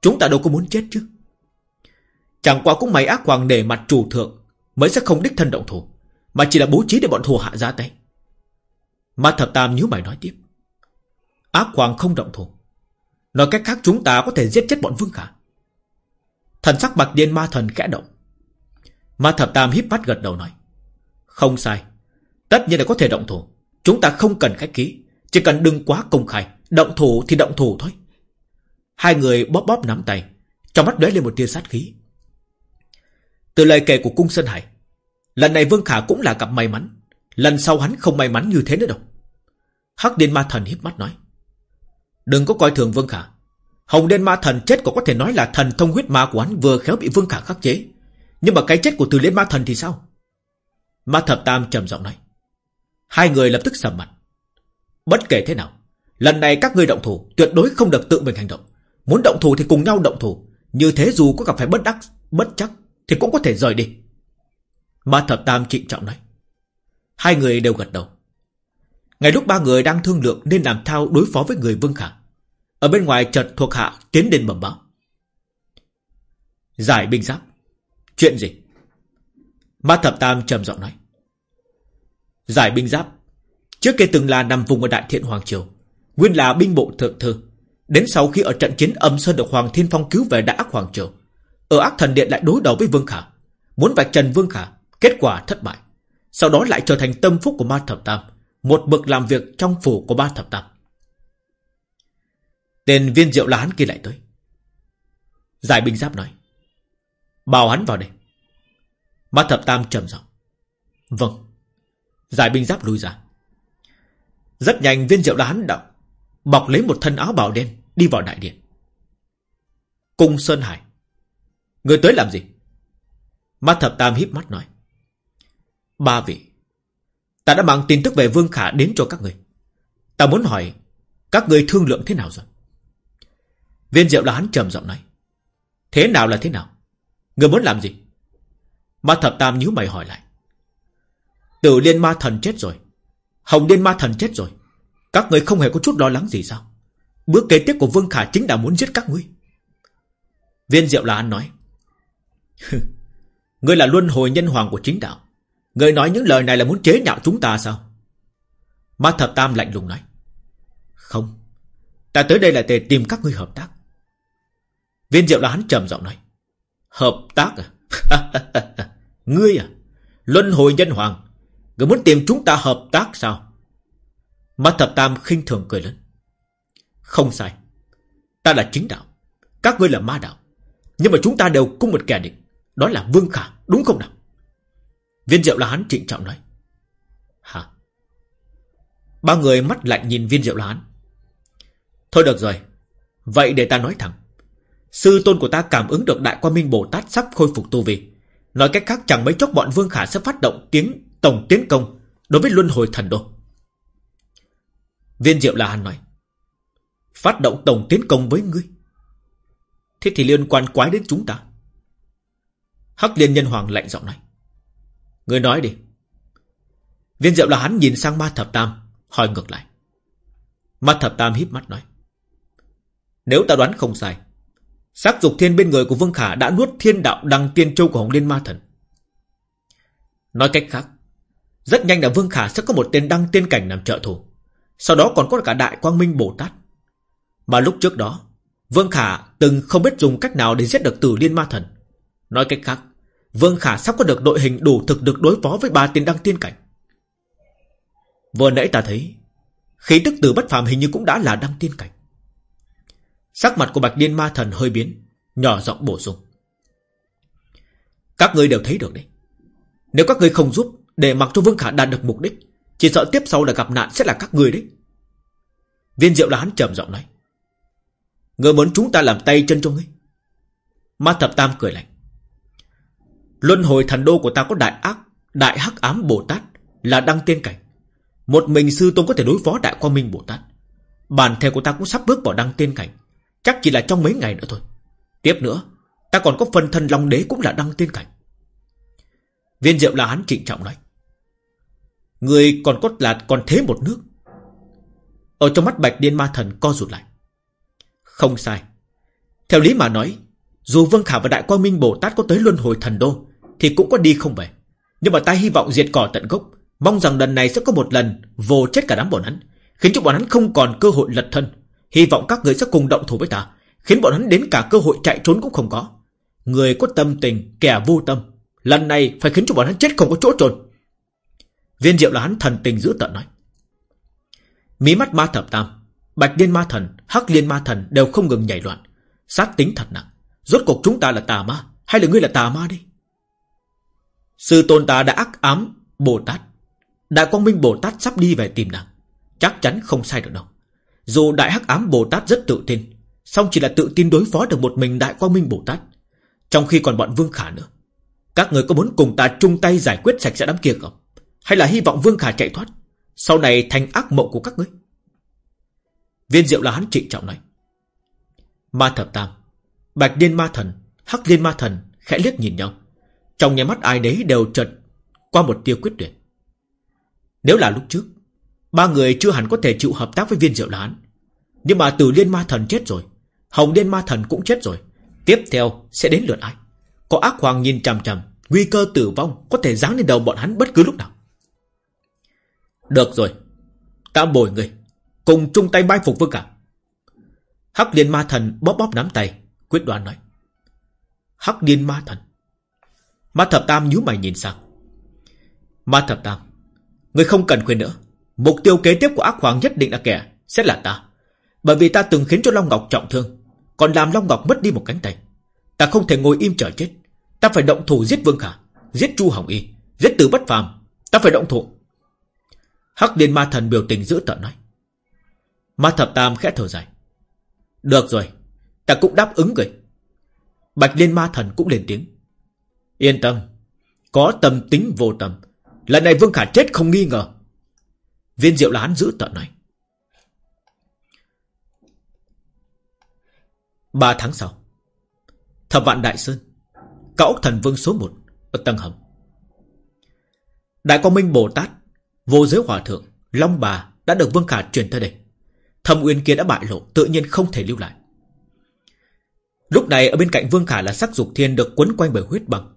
Chúng ta đâu có muốn chết chứ? Chẳng qua cũng may ác hoàng để mặt chủ thượng, Mới sẽ không đích thân động thủ, Mà chỉ là bố trí để bọn thù hạ ra tay. Ma thập tam nhíu mày nói tiếp. Ác hoàng không động thủ. Nói cách khác chúng ta có thể giết chết bọn vương khả. Thần sắc bạc điên ma thần kẽ động. Ma thập tam híp mắt gật đầu nói, Không sai. Tất nhiên là có thể động thủ. Chúng ta không cần khách ký Chỉ cần đừng quá công khai. Động thủ thì động thủ thôi. Hai người bóp bóp nắm tay. Trong mắt lóe lên một tia sát khí. Từ lời kể của cung Sơn Hải, Lần này Vương Khả cũng là gặp may mắn. Lần sau hắn không may mắn như thế nữa đâu. Hắc Điên Ma Thần híp mắt nói. Đừng có coi thường Vương Khả. Hồng Điên Ma Thần chết còn có thể nói là thần thông huyết ma của hắn vừa khéo bị Vương Khả khắc chế. Nhưng mà cái chết của Từ Liên Ma Thần thì sao? Ma Thập Tam trầm giọng nói. Hai người lập tức sầm mặt. Bất kể thế nào, Lần này các ngươi động thủ Tuyệt đối không được tự mình hành động. Muốn động thủ thì cùng nhau động thủ. Như thế dù có gặp phải bất đắc, Bất chắc Thì cũng có thể rời đi. Ma Thập Tam trịnh trọng nói. Hai người đều gật đầu. Ngay lúc ba người đang thương lượng Nên làm thao đối phó với người Vương Khả. Ở bên ngoài chợt thuộc hạ tiến đến bẩm báo. Giải binh giáp. Chuyện gì? Ma Thập Tam trầm giọng nói. Giải binh giáp. Trước kia từng là nằm vùng ở Đại Thiện Hoàng Triều. Nguyên là binh bộ thượng thư. Đến sau khi ở trận chiến âm sơn được Hoàng Thiên Phong cứu về đã ác Hoàng Triều, Ở ác thần điện lại đối đầu với Vương Khả. Muốn vạch trần Vương Khả, Kết quả thất bại. Sau đó lại trở thành tâm phúc của ma thập tam, Một bậc làm việc trong phủ của ba thập tam. Tên viên diệu là hắn kia lại tới. Giải binh giáp nói, Bảo hắn vào đây. Ma thập tam trầm giọng Vâng. Giải binh giáp lùi ra. Rất nhanh viên diệu đán đã Bọc lấy một thân áo bào đen Đi vào đại điện. Cung Sơn Hải, Người tới làm gì? Ma thập tam híp mắt nói Ba vị. Ta đã mang tin tức về Vương Khả đến cho các người. Ta muốn hỏi, Các người thương lượng thế nào rồi? Viên diệu đán trầm giọng nói. Thế nào là thế nào? Người muốn làm gì? Ma thập tam nhíu mày hỏi lại. Tử liên ma thần chết rồi. Hồng liên ma thần chết rồi. Các người không hề có chút lo lắng gì sao? Bước kế tiếp của Vương Khả chính là muốn giết các ngươi. Viên Diệu là An nói. [LAUGHS] Ngươi là luân hồi nhân hoàng của chính đạo. Người nói những lời này là muốn chế nhạo chúng ta sao? Ma thập tam lạnh lùng nói. Không. Ta tới đây là để tìm các ngươi hợp tác. Viên diệu là hắn trầm giọng nói. Hợp tác à? [LAUGHS] Ngươi à? Luân hồi nhân hoàng. Ngươi muốn tìm chúng ta hợp tác sao? Ma thập tam khinh thường cười lớn. Không sai. Ta là chính đạo. Các ngươi là ma đạo. Nhưng mà chúng ta đều cùng một kẻ địch. Đó là Vương Khả, đúng không nào? Viên diệu là hắn trịnh trọng nói. Hả? Ba người mắt lạnh nhìn viên diệu là hắn Thôi được rồi, Vậy để ta nói thẳng. Sư tôn của ta cảm ứng được Đại Quan Minh Bồ Tát sắp khôi phục tu vi. Nói cách khác, chẳng mấy chốc bọn Vương Khả sẽ phát động tiếng, tổng tiến công Đối với luân hồi thần đô. Viên Diệu La Hàn nói. Phát động tổng tiến công với ngươi? Thế thì liên quan quái đến chúng ta. Hắc liên nhân hoàng lạnh giọng nói người nói đi Viên Diệu là hắn nhìn sang ma thập tam Hỏi ngược lại Ma thập tam híp mắt nói Nếu ta đoán không sai Sắc dục thiên bên người của Vương Khả đã nuốt thiên đạo đăng tiên châu của Hồng Liên Ma Thần. Nói cách khác, rất nhanh là Vương Khả sẽ có một tên đăng tiên cảnh làm trợ thủ. Sau đó còn có cả Đại Quang Minh Bồ Tát. Mà lúc trước đó, Vương Khả từng không biết dùng cách nào để giết được tử liên ma thần. Nói cách khác, Vương Khả sắp có được đội hình đủ thực được đối phó với ba tiền đăng tiên cảnh. Vừa nãy ta thấy, khí tức từ bất phàm hình như cũng đã là đăng tiên cảnh. Sắc mặt của Bạch Điên Ma Thần hơi biến Nhỏ giọng bổ sung. Các ngươi đều thấy được đấy. Nếu các ngươi không giúp Để mặc cho Vương Khả đạt được mục đích Chỉ sợ tiếp sau là gặp nạn sẽ là các ngươi đấy. Viên diệu là hắn trầm giọng nói. Ngươi muốn chúng ta làm tay chân cho ngươi? Ma Thập Tam cười lạnh. Luân hồi thần đô của ta có đại ác, Đại hắc ám Bồ Tát Là đăng tiên cảnh. Một mình sư tôn có thể đối phó đại quang minh Bồ Tát. Bản thể của ta cũng sắp bước vào đăng tiên cảnh, Chắc chỉ là trong mấy ngày nữa thôi. Tiếp nữa, Ta còn có phần thân Long Đế cũng là đăng tiên cảnh. Viên diệu là hắn trịnh trọng nói, Người còn có là còn thế một nước. Ở trong mắt bạch điên ma thần co rụt lại. Không sai. Theo lý mà nói, Dù Vương Khả và Đại Quang Minh Bồ Tát có tới luân hồi thần đô thì cũng có đi không về. Nhưng mà ta hy vọng diệt cỏ tận gốc, Mong rằng lần này sẽ có một lần Vô chết cả đám bọn hắn, Khiến cho bọn hắn không còn cơ hội lật thân. Hy vọng các người sẽ cùng động thủ với ta, Khiến bọn hắn đến cả cơ hội chạy trốn cũng không có. Người có tâm tình, Kẻ vô tâm, Lần này phải khiến cho bọn hắn chết không có chỗ trốn Viên diệu là hắn thần tình giữ tận nói. Mí mắt ma thập tam, Bạch liên ma thần, Hắc liên ma thần đều không ngừng nhảy loạn. Sát tính thật nặng. Rốt cuộc chúng ta là tà ma, Hay là ngươi là tà ma đi? Sư tôn ta đã ác ám Bồ Tát. Đại quang minh Bồ Tát sắp đi về tìm nàng. Chắc chắn không sai được đâu. Dù Đại Hắc Ám Bồ Tát rất tự tin, song chỉ là tự tin đối phó được một mình Đại Quang Minh Bồ Tát. Trong khi còn bọn Vương Khả nữa, Các người có muốn cùng ta chung tay giải quyết sạch sẽ đám kia không? Hay là hy vọng Vương Khả chạy thoát, Sau này thành ác mộng của các ngươi? Viên diệu là hắn trịnh trọng này Ma thập tam, Bạch liên ma thần, Hắc liên ma thần khẽ liếc nhìn nhau. Trong nhà mắt ai đấy đều chợt Qua một tia quyết tuyệt. Nếu là lúc trước, Ba người chưa hẳn có thể chịu hợp tác với viên diệu lán. Nhưng mà từ liên ma thần chết rồi, Hồng liên ma thần cũng chết rồi, Tiếp theo sẽ đến lượt ai? Có ác hoàng nhìn chằm chằm, Nguy cơ tử vong có thể giáng lên đầu bọn hắn bất cứ lúc nào. Được rồi, Ta bồi người, Cùng chung tay mai phục với cả. Hắc liên ma thần bóp bóp nắm tay, Quyết đoán nói. Hắc liên ma thần Ma thập tam nhíu mày nhìn sang. Ma thập tam, Người không cần khuyên nữa. Mục tiêu kế tiếp của ác hoàng nhất định là kẻ Sẽ là ta. Bởi vì ta từng khiến cho Long Ngọc trọng thương, Còn làm Long Ngọc mất đi một cánh tay. Ta không thể ngồi im chờ chết. Ta phải động thủ giết Vương Khả, Giết Chu Hồng Y, Giết Từ Bất Phàm. Ta phải động thủ. Hắc Liên Ma Thần biểu tình giữ tợn nói. Ma Thập Tam khẽ thở dài. Được rồi, Ta cũng đáp ứng rồi Bạch Liên Ma Thần cũng lên tiếng. Yên tâm, Có tâm tính vô tâm. Lần này Vương Khả chết không nghi ngờ. Viên diệu là hắn giữ tận này. Ba tháng sau, Thập vạn Đại Sơn, Cao ốc thần vương số 1 Ở tầng hầm Đại Quang Minh Bồ Tát, Vô giới hòa thượng, Long bà đã được Vương Khả truyền tới đây. Thâm Uyên kia đã bại lộ, Tự nhiên không thể lưu lại. Lúc này ở bên cạnh Vương Khả là sắc dục thiên Được quấn quanh bởi huyết băng.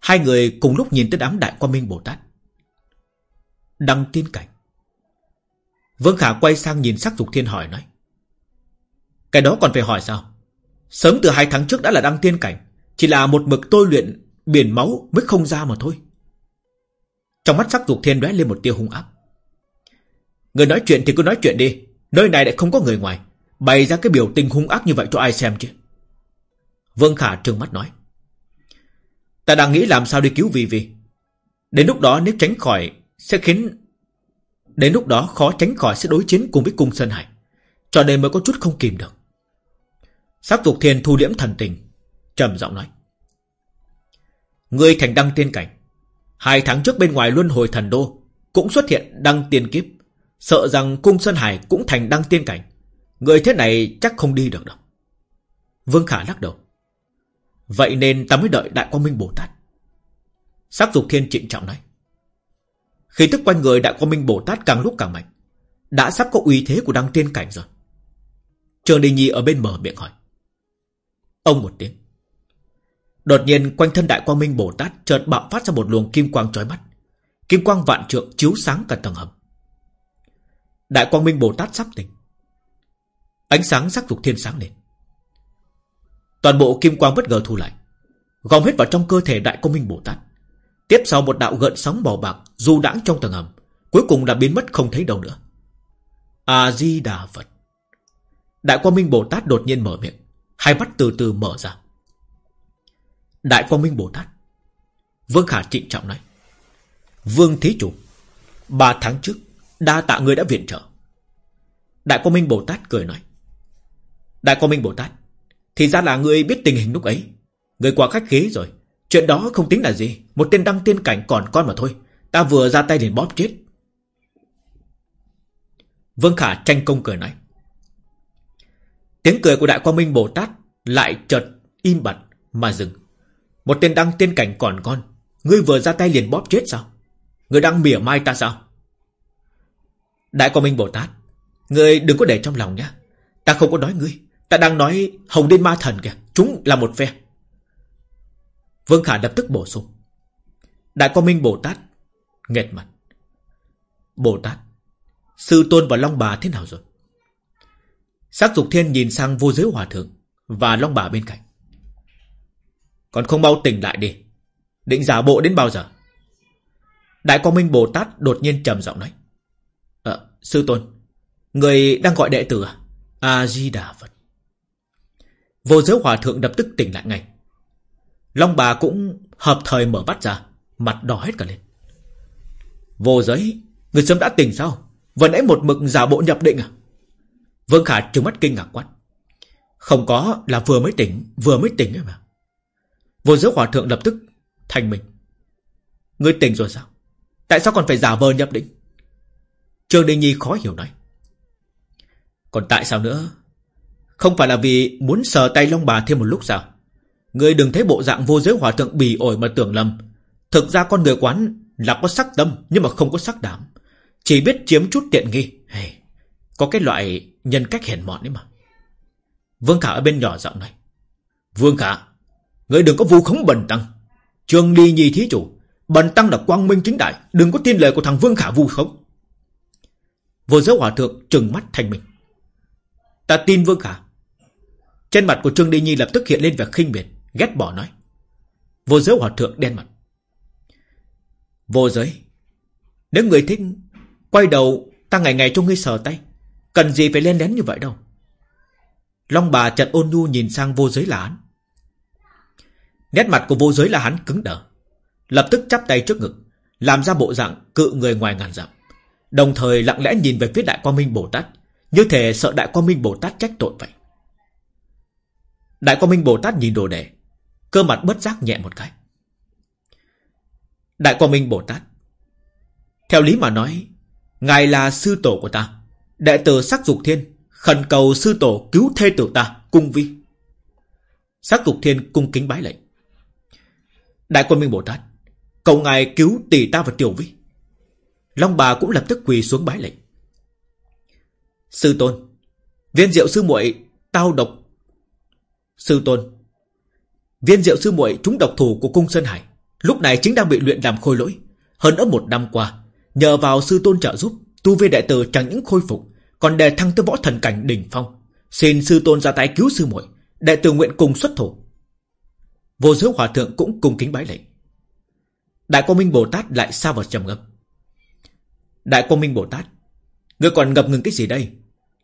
Hai người cùng lúc nhìn tới đám đại quan minh Bồ Tát. Đăng tiên cảnh. Vương Khả quay sang nhìn sắc dục thiên hỏi nói, Cái đó còn phải hỏi sao? Sớm từ hai tháng trước đã là đăng tiên cảnh, Chỉ là một mực tôi luyện Biển máu mới không ra mà thôi. Trong mắt sắc dục thiên lóe lên một tia hung ác. Người nói chuyện thì cứ nói chuyện đi, Nơi này lại không có người ngoài, Bày ra cái biểu tình hung ác như vậy cho ai xem chứ? Vương Khả trừng mắt nói Ta đang nghĩ làm sao đi cứu Vi Vi Đến lúc đó nếu tránh khỏi Sẽ khiến, Đến lúc đó khó tránh khỏi sẽ đối chiến cùng với cung Sơn Hải. Cho nên mới có chút không kìm được. Sắc dục thiên thu liễm thần tình, trầm giọng nói. Ngươi thành đăng tiên cảnh. Hai tháng trước bên ngoài luân hồi thần đô Cũng xuất hiện đăng tiên kiếp. Sợ rằng cung Sơn Hải cũng thành đăng tiên cảnh. Người thế này chắc không đi được đâu. Vương Khả lắc đầu. Vậy nên ta mới đợi Đại Quang Minh Bồ Tát. Sắc dục thiên trịnh trọng nói. Khi tức quanh người Đại Quang Minh Bồ Tát càng lúc càng mạnh, Đã sắp có uy thế của đăng tiên cảnh rồi. Trường Đình Nhi ở bên mở miệng hỏi. Ông một tiếng. Đột nhiên quanh thân Đại Quang Minh Bồ Tát chợt bạo phát ra một luồng kim quang chói mắt. Kim quang vạn trượng chiếu sáng cả tầng hầm. Đại Quang Minh Bồ Tát sắp tỉnh. Ánh sáng sắc dục thiên sáng lên. Toàn bộ kim quang bất ngờ thu lại, Gom hết vào trong cơ thể Đại công Minh Bồ Tát. Tiếp sau một đạo gợn sóng màu bạc Du đãng trong tầng hầm, Cuối cùng đã biến mất không thấy đâu nữa. A-di-đà Phật. Đại Quang Minh Bồ Tát đột nhiên mở miệng, Hai mắt từ từ mở ra. Đại Quang Minh Bồ Tát. Vương Khả trịnh trọng nói, Vương Thí Chủ, Ba tháng trước, Đa tạ người đã viện trợ. Đại Quang Minh Bồ Tát cười nói, Đại Quang Minh Bồ Tát thì ra là người biết tình hình lúc ấy. Người quá khách khí rồi. Chuyện đó không tính là gì. Một tên đăng tiên cảnh còn con mà thôi. Ta vừa ra tay liền bóp chết. Vương Khả tranh công cười nói. Tiếng cười của Đại Quang Minh Bồ Tát Lại chợt im bặt mà dừng. Một tên đăng tiên cảnh còn con. Ngươi vừa ra tay liền bóp chết sao? Ngươi đang mỉa mai ta sao? Đại Quang Minh Bồ Tát Ngươi đừng có để trong lòng nhé Ta không có nói ngươi. Ta đang nói Hồng Đên Ma Thần kìa Chúng là một phe. Vương Khả lập tức bổ sung. Đại Quang Minh Bồ Tát Nghệt mặt. Bồ Tát Sư Tôn và Long Bà thế nào rồi? Sắc dục thiên nhìn sang vô giới hòa thượng Và Long Bà bên cạnh. Còn không mau tỉnh lại đi Định giả bộ đến bao giờ? Đại Quang Minh Bồ Tát đột nhiên trầm giọng nói. Ờ, sư tôn Người đang gọi đệ tử à? A-di-đà Phật. Vô giới hòa thượng lập tức tỉnh lại ngay. Long bà cũng hợp thời mở mắt ra, Mặt đỏ hết cả lên. Vô giới, Người sớm đã tỉnh sao? Vừa nãy một mực giả bộ nhập định à? Vương Khả trừng mắt kinh ngạc quát. Không có là vừa mới tỉnh, Vừa mới tỉnh ấy mà. Vô giới hòa thượng lập tức thành mình. Ngươi tỉnh rồi sao? Tại sao còn phải giả vờ nhập định? Trương Đình Nhi khó hiểu nói. Còn tại sao nữa? Không phải là vì muốn sờ tay Long bà thêm một lúc sao? Người đừng thấy bộ dạng vô giới hòa thượng bì ổi mà tưởng lầm. Thực ra con người quán là có sắc tâm Nhưng mà không có sắc đảm. Chỉ biết chiếm chút tiện nghi. Hey, Có cái loại nhân cách hèn mọn đấy mà. Vương Khả ở bên nhỏ giọng này Vương Khả Người đừng có vu khống bần tăng. Trường đi nhi thí chủ Bần tăng là quang minh chính đại Đừng có tin lời của thằng Vương Khả vu khống. Vô giới hòa thượng trừng mắt thành mình Ta tin Vương Khả trên mặt của Trương Đi Nhi lập tức hiện lên vẻ khinh miệt, Ghét bỏ nói. Vô giới hòa thượng đen mặt. Vô giới, Nếu người thích Quay đầu ta ngày ngày cho ngươi sờ tay, Cần gì phải lên lén như vậy đâu. Long bà chợt ôn nhu nhìn sang vô giới là hắn. Nét mặt của vô giới là hắn cứng đờ, Lập tức chắp tay trước ngực, Làm ra bộ dạng cự người ngoài ngàn dặm, Đồng thời lặng lẽ nhìn về phía Đại Quang Minh Bồ Tát. Như thể sợ Đại Quang Minh Bồ Tát trách tội vậy. Đại Quang Minh Bồ Tát nhìn đồ đệ Cơ mặt bất giác nhẹ một cái Đại Quang Minh Bồ Tát Theo lý mà nói Ngài là sư tổ của ta Đệ tử sắc dục thiên Khẩn cầu sư tổ cứu thê tử ta Cung vi Sắc dục thiên cung kính bái lệnh Đại Quang Minh Bồ Tát Cầu ngài cứu tỷ ta và tiểu vi Long bà cũng lập tức quỳ xuống bái lệnh. Sư tôn, viên diệu sư muội tao độc. Sư tôn, viên diệu sư muội trúng độc thủ của cung Sơn Hải, Lúc này chính đang bị luyện làm khôi lỗi. Hơn nữa một năm qua Nhờ vào sư tôn trợ giúp Tu vi đại tử chẳng những khôi phục Còn đề thăng tới võ thần cảnh đỉnh phong. Xin sư tôn ra tay cứu sư muội đại tử nguyện cùng xuất thủ. Vô giới hòa thượng cũng cùng kính bái lệnh Đại quang minh Bồ Tát lại sao vào trầm ngâm. Đại quang minh Bồ Tát Ngươi còn ngập ngừng cái gì đây?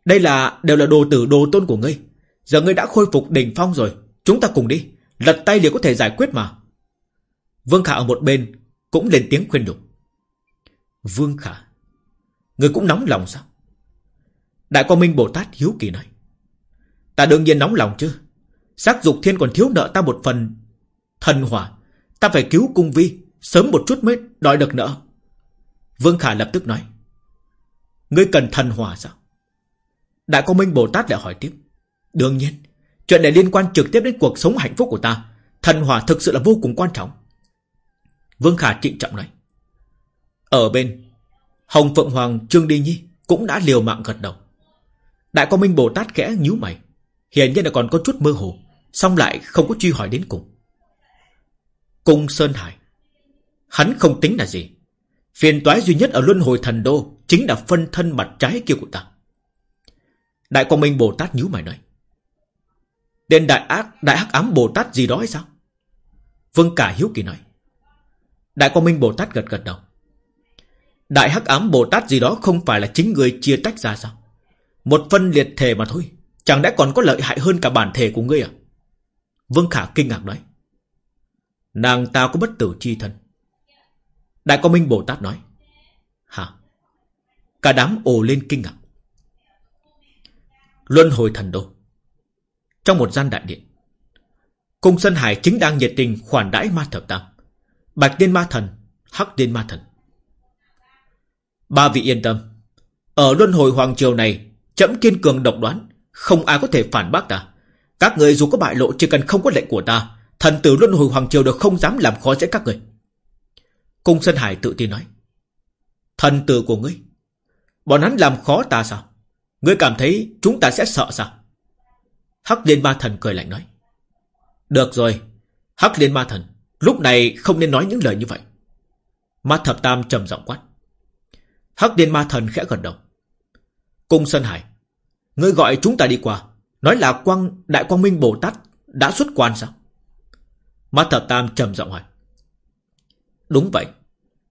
Đây là đều là đồ tử đồ tôn của ngươi. Giờ ngươi đã khôi phục đỉnh phong rồi, Chúng ta cùng đi, Lật tay liền có thể giải quyết mà. Vương Khả ở một bên, Cũng lên tiếng khuyên nhủ. Vương Khả Người cũng nóng lòng sao? Đại quang minh Bồ Tát hiếu kỳ nói. Ta đương nhiên nóng lòng chứ. Sắc dục thiên còn thiếu nợ ta một phần. Thần hỏa, Ta phải cứu cung vi, Sớm một chút mới đòi được nợ. Vương Khả lập tức nói. Ngươi cần thần hỏa sao? Đại quang minh Bồ Tát lại hỏi tiếp. Đương nhiên, Chuyện này liên quan trực tiếp đến cuộc sống hạnh phúc của ta. Thần hỏa thực sự là vô cùng quan trọng. Vương Khả trịnh trọng nói. Ở bên, Hồng Phượng Hoàng, Trương Đi Nhi Cũng đã liều mạng gật đầu. Đại quang minh Bồ Tát kẽ nhíu mày. Hiển nhiên là còn có chút mơ hồ Xong lại không có truy hỏi đến cùng. Cung Sơn Hải. Hắn không tính là gì. Phiền toái duy nhất ở luân hồi thần đô Chính là phân thân mặt trái kia của ta. Đại quang minh Bồ Tát nhíu mày nói. Tên đại ác, Đại hắc ám Bồ Tát gì đó hay sao? Vương Cả Hiếu Kỳ nói. Đại quang minh Bồ Tát gật gật đầu. Đại hắc ám Bồ Tát gì đó không phải là chính người chia tách ra sao? Một phân liệt thể mà thôi, Chẳng lẽ còn có lợi hại hơn cả bản thể của ngươi à? Vương Khả kinh ngạc nói. Nàng ta có bất tử chi thân. Đại quang minh Bồ Tát nói. Hả? Cả đám ồ lên kinh ngạc. Luân hồi thần đô. Trong một gian đại điện. Cung Sơn Hải chính đang nhiệt tình khoản đãi ma thập tam. Bạch Liên Ma Thần, Hắc Liên Ma Thần. Ba vị yên tâm. Ở luân hồi hoàng triều này Chậm kiên cường độc đoán, Không ai có thể phản bác ta. Các người dù có bại lộ chỉ cần không có lệnh của ta, Thần tử luân hồi hoàng triều đều không dám làm khó dễ các người. Cung Sơn Hải tự tin nói, Thần tử của ngươi, Bọn hắn làm khó ta sao? Ngươi cảm thấy chúng ta sẽ sợ sao? Hắc Liên Ma Thần cười lạnh nói. Được rồi, Hắc Liên Ma Thần, Lúc này không nên nói những lời như vậy. Ma Thập Tam trầm giọng quát. Hắc Liên Ma Thần khẽ gật đầu. Cung Sơn Hải, Ngươi gọi chúng ta đi qua, Nói là quang, Đại Quang Minh Bồ Tát Đã xuất quan sao? Ma Thập Tam trầm giọng hỏi. Đúng vậy,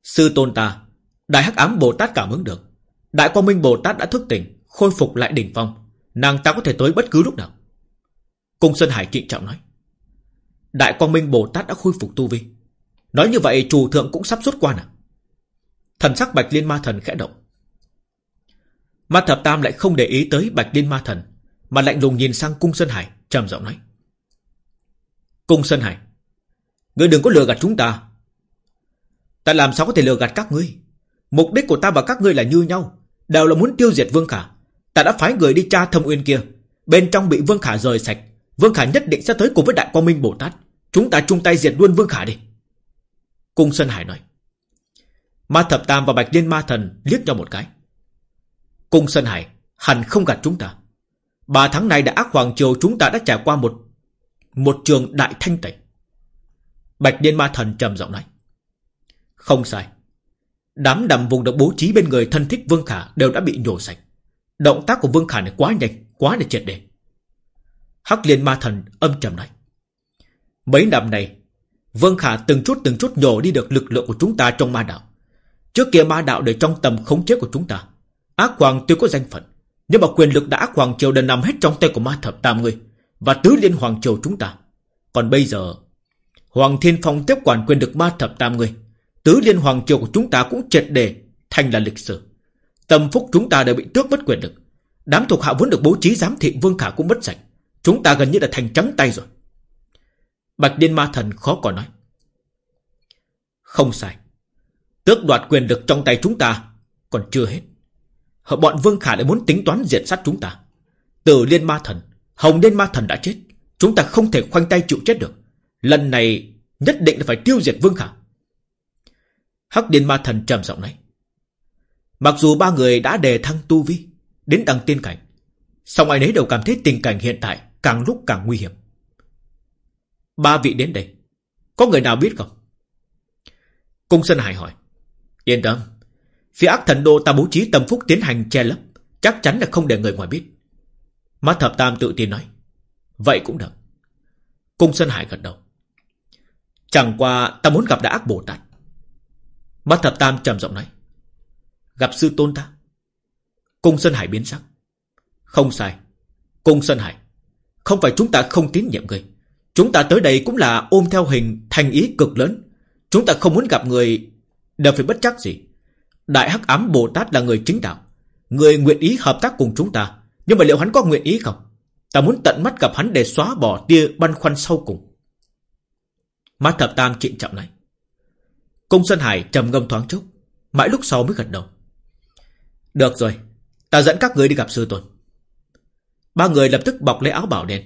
Sư tôn ta, Đại Hắc Ám Bồ Tát cảm ứng được. Đại Quang Minh Bồ Tát đã thức tỉnh, Khôi phục lại đỉnh phong. Nàng ta có thể tới bất cứ lúc nào. Cung Sơn Hải trịnh trọng nói. Đại Quang Minh Bồ Tát đã khôi phục tu vi. Nói như vậy, chủ thượng cũng sắp xuất quan à? Thần sắc Bạch Liên Ma Thần khẽ động. Ma Thập Tam lại không để ý tới Bạch Liên Ma Thần, Mà lạnh lùng nhìn sang Cung Sơn Hải, trầm giọng nói. Cung Sơn Hải, Ngươi đừng có lừa gạt chúng ta. Ta làm sao có thể lừa gạt các ngươi? Mục đích của ta và các ngươi là như nhau, Đều là muốn tiêu diệt Vương Khả. Ta đã phái người đi tra thâm uyên kia. Bên trong bị Vương Khả rời sạch Vương Khả nhất định sẽ tới cùng với Đại Quang Minh Bồ Tát. Chúng ta chung tay diệt luôn Vương Khả đi. Cung Sơn Hải nói. Ma Thập Tam và Bạch Liên Ma Thần liếc nhau một cái. Cung Sơn Hải, hẳn không gạt chúng ta. Ba tháng này đã ác hoàng triều, chúng ta đã trải qua một Một trường đại thanh tẩy. Bạch Liên Ma Thần trầm giọng nói. Không sai. Đám đầm vùng được bố trí bên người thân thích Vương Khả Đều đã bị nhổ sạch. Động tác của Vương Khả này quá nhanh, Quá là triệt đề Hắc liên ma thần âm trầm nói. Mấy năm này Vương Khả từng chút từng chút nhổ đi được lực lượng của chúng ta trong ma đạo. Trước kia ma đạo để trong tầm khống chế của chúng ta Ác hoàng tuy có danh phận, Nhưng mà quyền lực đã ác hoàng triều đã nằm hết trong tay của ma thập tam người Và tứ liên hoàng triều chúng ta. Còn bây giờ, Hoàng Thiên Phong tiếp quản quyền lực ma thập tam người, Tứ liên hoàng triều của chúng ta cũng triệt đề Thành là lịch sử. Tâm phúc chúng ta đều bị tước mất quyền lực. Đám thuộc hạ vốn được bố trí giám thị, Vương Khả cũng mất sạch. Chúng ta gần như là thành trắng tay rồi. Bạch Điên Ma Thần khó còn nói. Không sai. Tước đoạt quyền lực trong tay chúng ta Còn chưa hết. Họ bọn Vương Khả lại muốn tính toán diệt sát chúng ta. Từ Liên Ma Thần, Hồng Liên Ma Thần đã chết. Chúng ta không thể khoanh tay chịu chết được. Lần này nhất định là phải tiêu diệt Vương Khả. Hắc Điên Ma Thần trầm giọng nói. Mặc dù ba người đã đề thăng tu vi Đến đăng tiên cảnh, song ai nấy đều cảm thấy tình cảnh hiện tại Càng lúc càng nguy hiểm Ba vị đến đây, Có người nào biết không Cung Sơn Hải hỏi. Yên tâm. Phía ác thần đô ta bố trí tâm phúc tiến hành che lấp. Chắc chắn là không để người ngoài biết. Mắt thập tam tự tin nói. Vậy cũng được. Cung Sơn Hải gật đầu. Chẳng qua ta muốn gặp Đại ác Bồ Tát. Mắt thập tam trầm giọng nói. Gặp sư tôn ta. Cung Sơn Hải biến sắc. Không sai. Cung Sơn Hải. Không phải chúng ta không tín nhiệm người. Chúng ta tới đây cũng là ôm theo hình thành ý cực lớn. Chúng ta không muốn gặp người đều phải bất chắc gì. Đại Hắc Ám Bồ Tát là người chính đạo. Người nguyện ý hợp tác cùng chúng ta. Nhưng mà liệu hắn có nguyện ý không? Ta muốn tận mắt gặp hắn để xóa bỏ tia băn khoăn sau cùng. Mắt thập tam trịnh trọng này. Cung Sơn Hải trầm ngâm thoáng chốc. Mãi lúc sau mới gật đầu. Được rồi. Ta dẫn các người đi gặp sư tôn. Ba người lập tức bọc lấy áo bảo đen.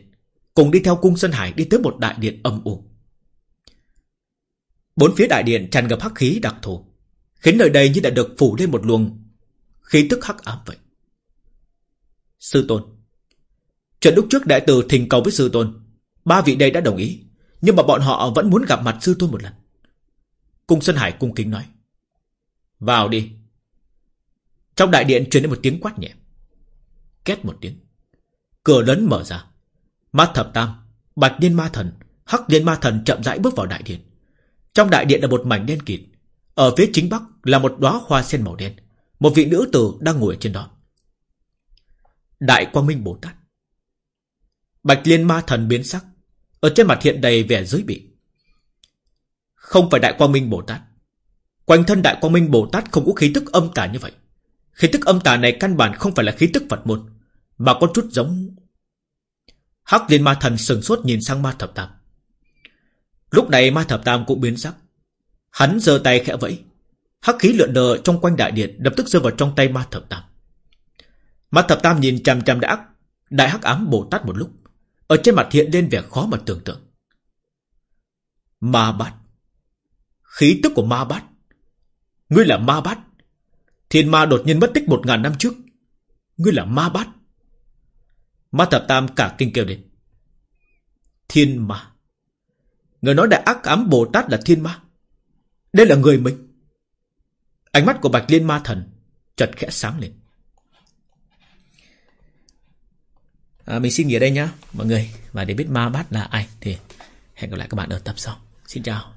Cùng đi theo cung Sơn Hải đi tới một đại điện âm u. Bốn phía đại điện tràn ngập hắc khí đặc thù. Khiến nơi đây như đã được phủ lên một luồng khí tức hắc ám vậy. Sư tôn, Chuyện lúc trước đại tử thỉnh cầu với sư tôn, Ba vị đây đã đồng ý, Nhưng mà bọn họ vẫn muốn gặp mặt sư tôn một lần Cung Sơn Hải cung kính nói, Vào đi Trong đại điện truyền đến một tiếng quát nhẹ, Két một tiếng Cửa lớn mở ra. Mắt thập tam, Bạch liên ma thần, Hắc liên ma thần chậm rãi bước vào đại điện. Trong đại điện là một mảnh đen kịt. Ở phía chính bắc là một đóa hoa sen màu đen. Một vị nữ tử đang ngồi trên đó. Đại Quang Minh Bồ Tát. Bạch Liên Ma Thần biến sắc. Ở trên mặt hiện đầy vẻ giới bị. Không phải Đại Quang Minh Bồ Tát. Quanh thân Đại Quang Minh Bồ Tát không có khí tức âm tà như vậy. Khí tức âm tà này căn bản không phải là khí tức Phật môn. Mà có chút giống. Hắc Liên Ma Thần sừng sốt nhìn sang Ma Thập Tam. Lúc này Ma Thập Tam cũng biến sắc. Hắn giơ tay khẽ vẫy. Hắc khí lượn lờ trong quanh đại điện Lập tức rơi vào trong tay Ma Thập Tam. Ma thập tam nhìn chằm chằm đã Đại hắc ám Bồ Tát một lúc. Ở trên mặt hiện lên vẻ khó mà tưởng tượng. Ma bát. Khí tức của ma bát. Ngươi là ma bát. Thiên ma đột nhiên mất tích một ngàn năm trước. Ngươi là ma bát. Ma thập tam cả kinh kêu lên. Thiên ma. Người nói đại ác ám Bồ Tát là thiên ma. Đây là người mình. Ánh mắt của Bạch Liên Ma Thần chợt khẽ sáng lên. À, Mình xin nghỉ đây nhá mọi người. Và để biết ma bát là ai Thì hẹn gặp lại các bạn ở tập sau. Xin chào.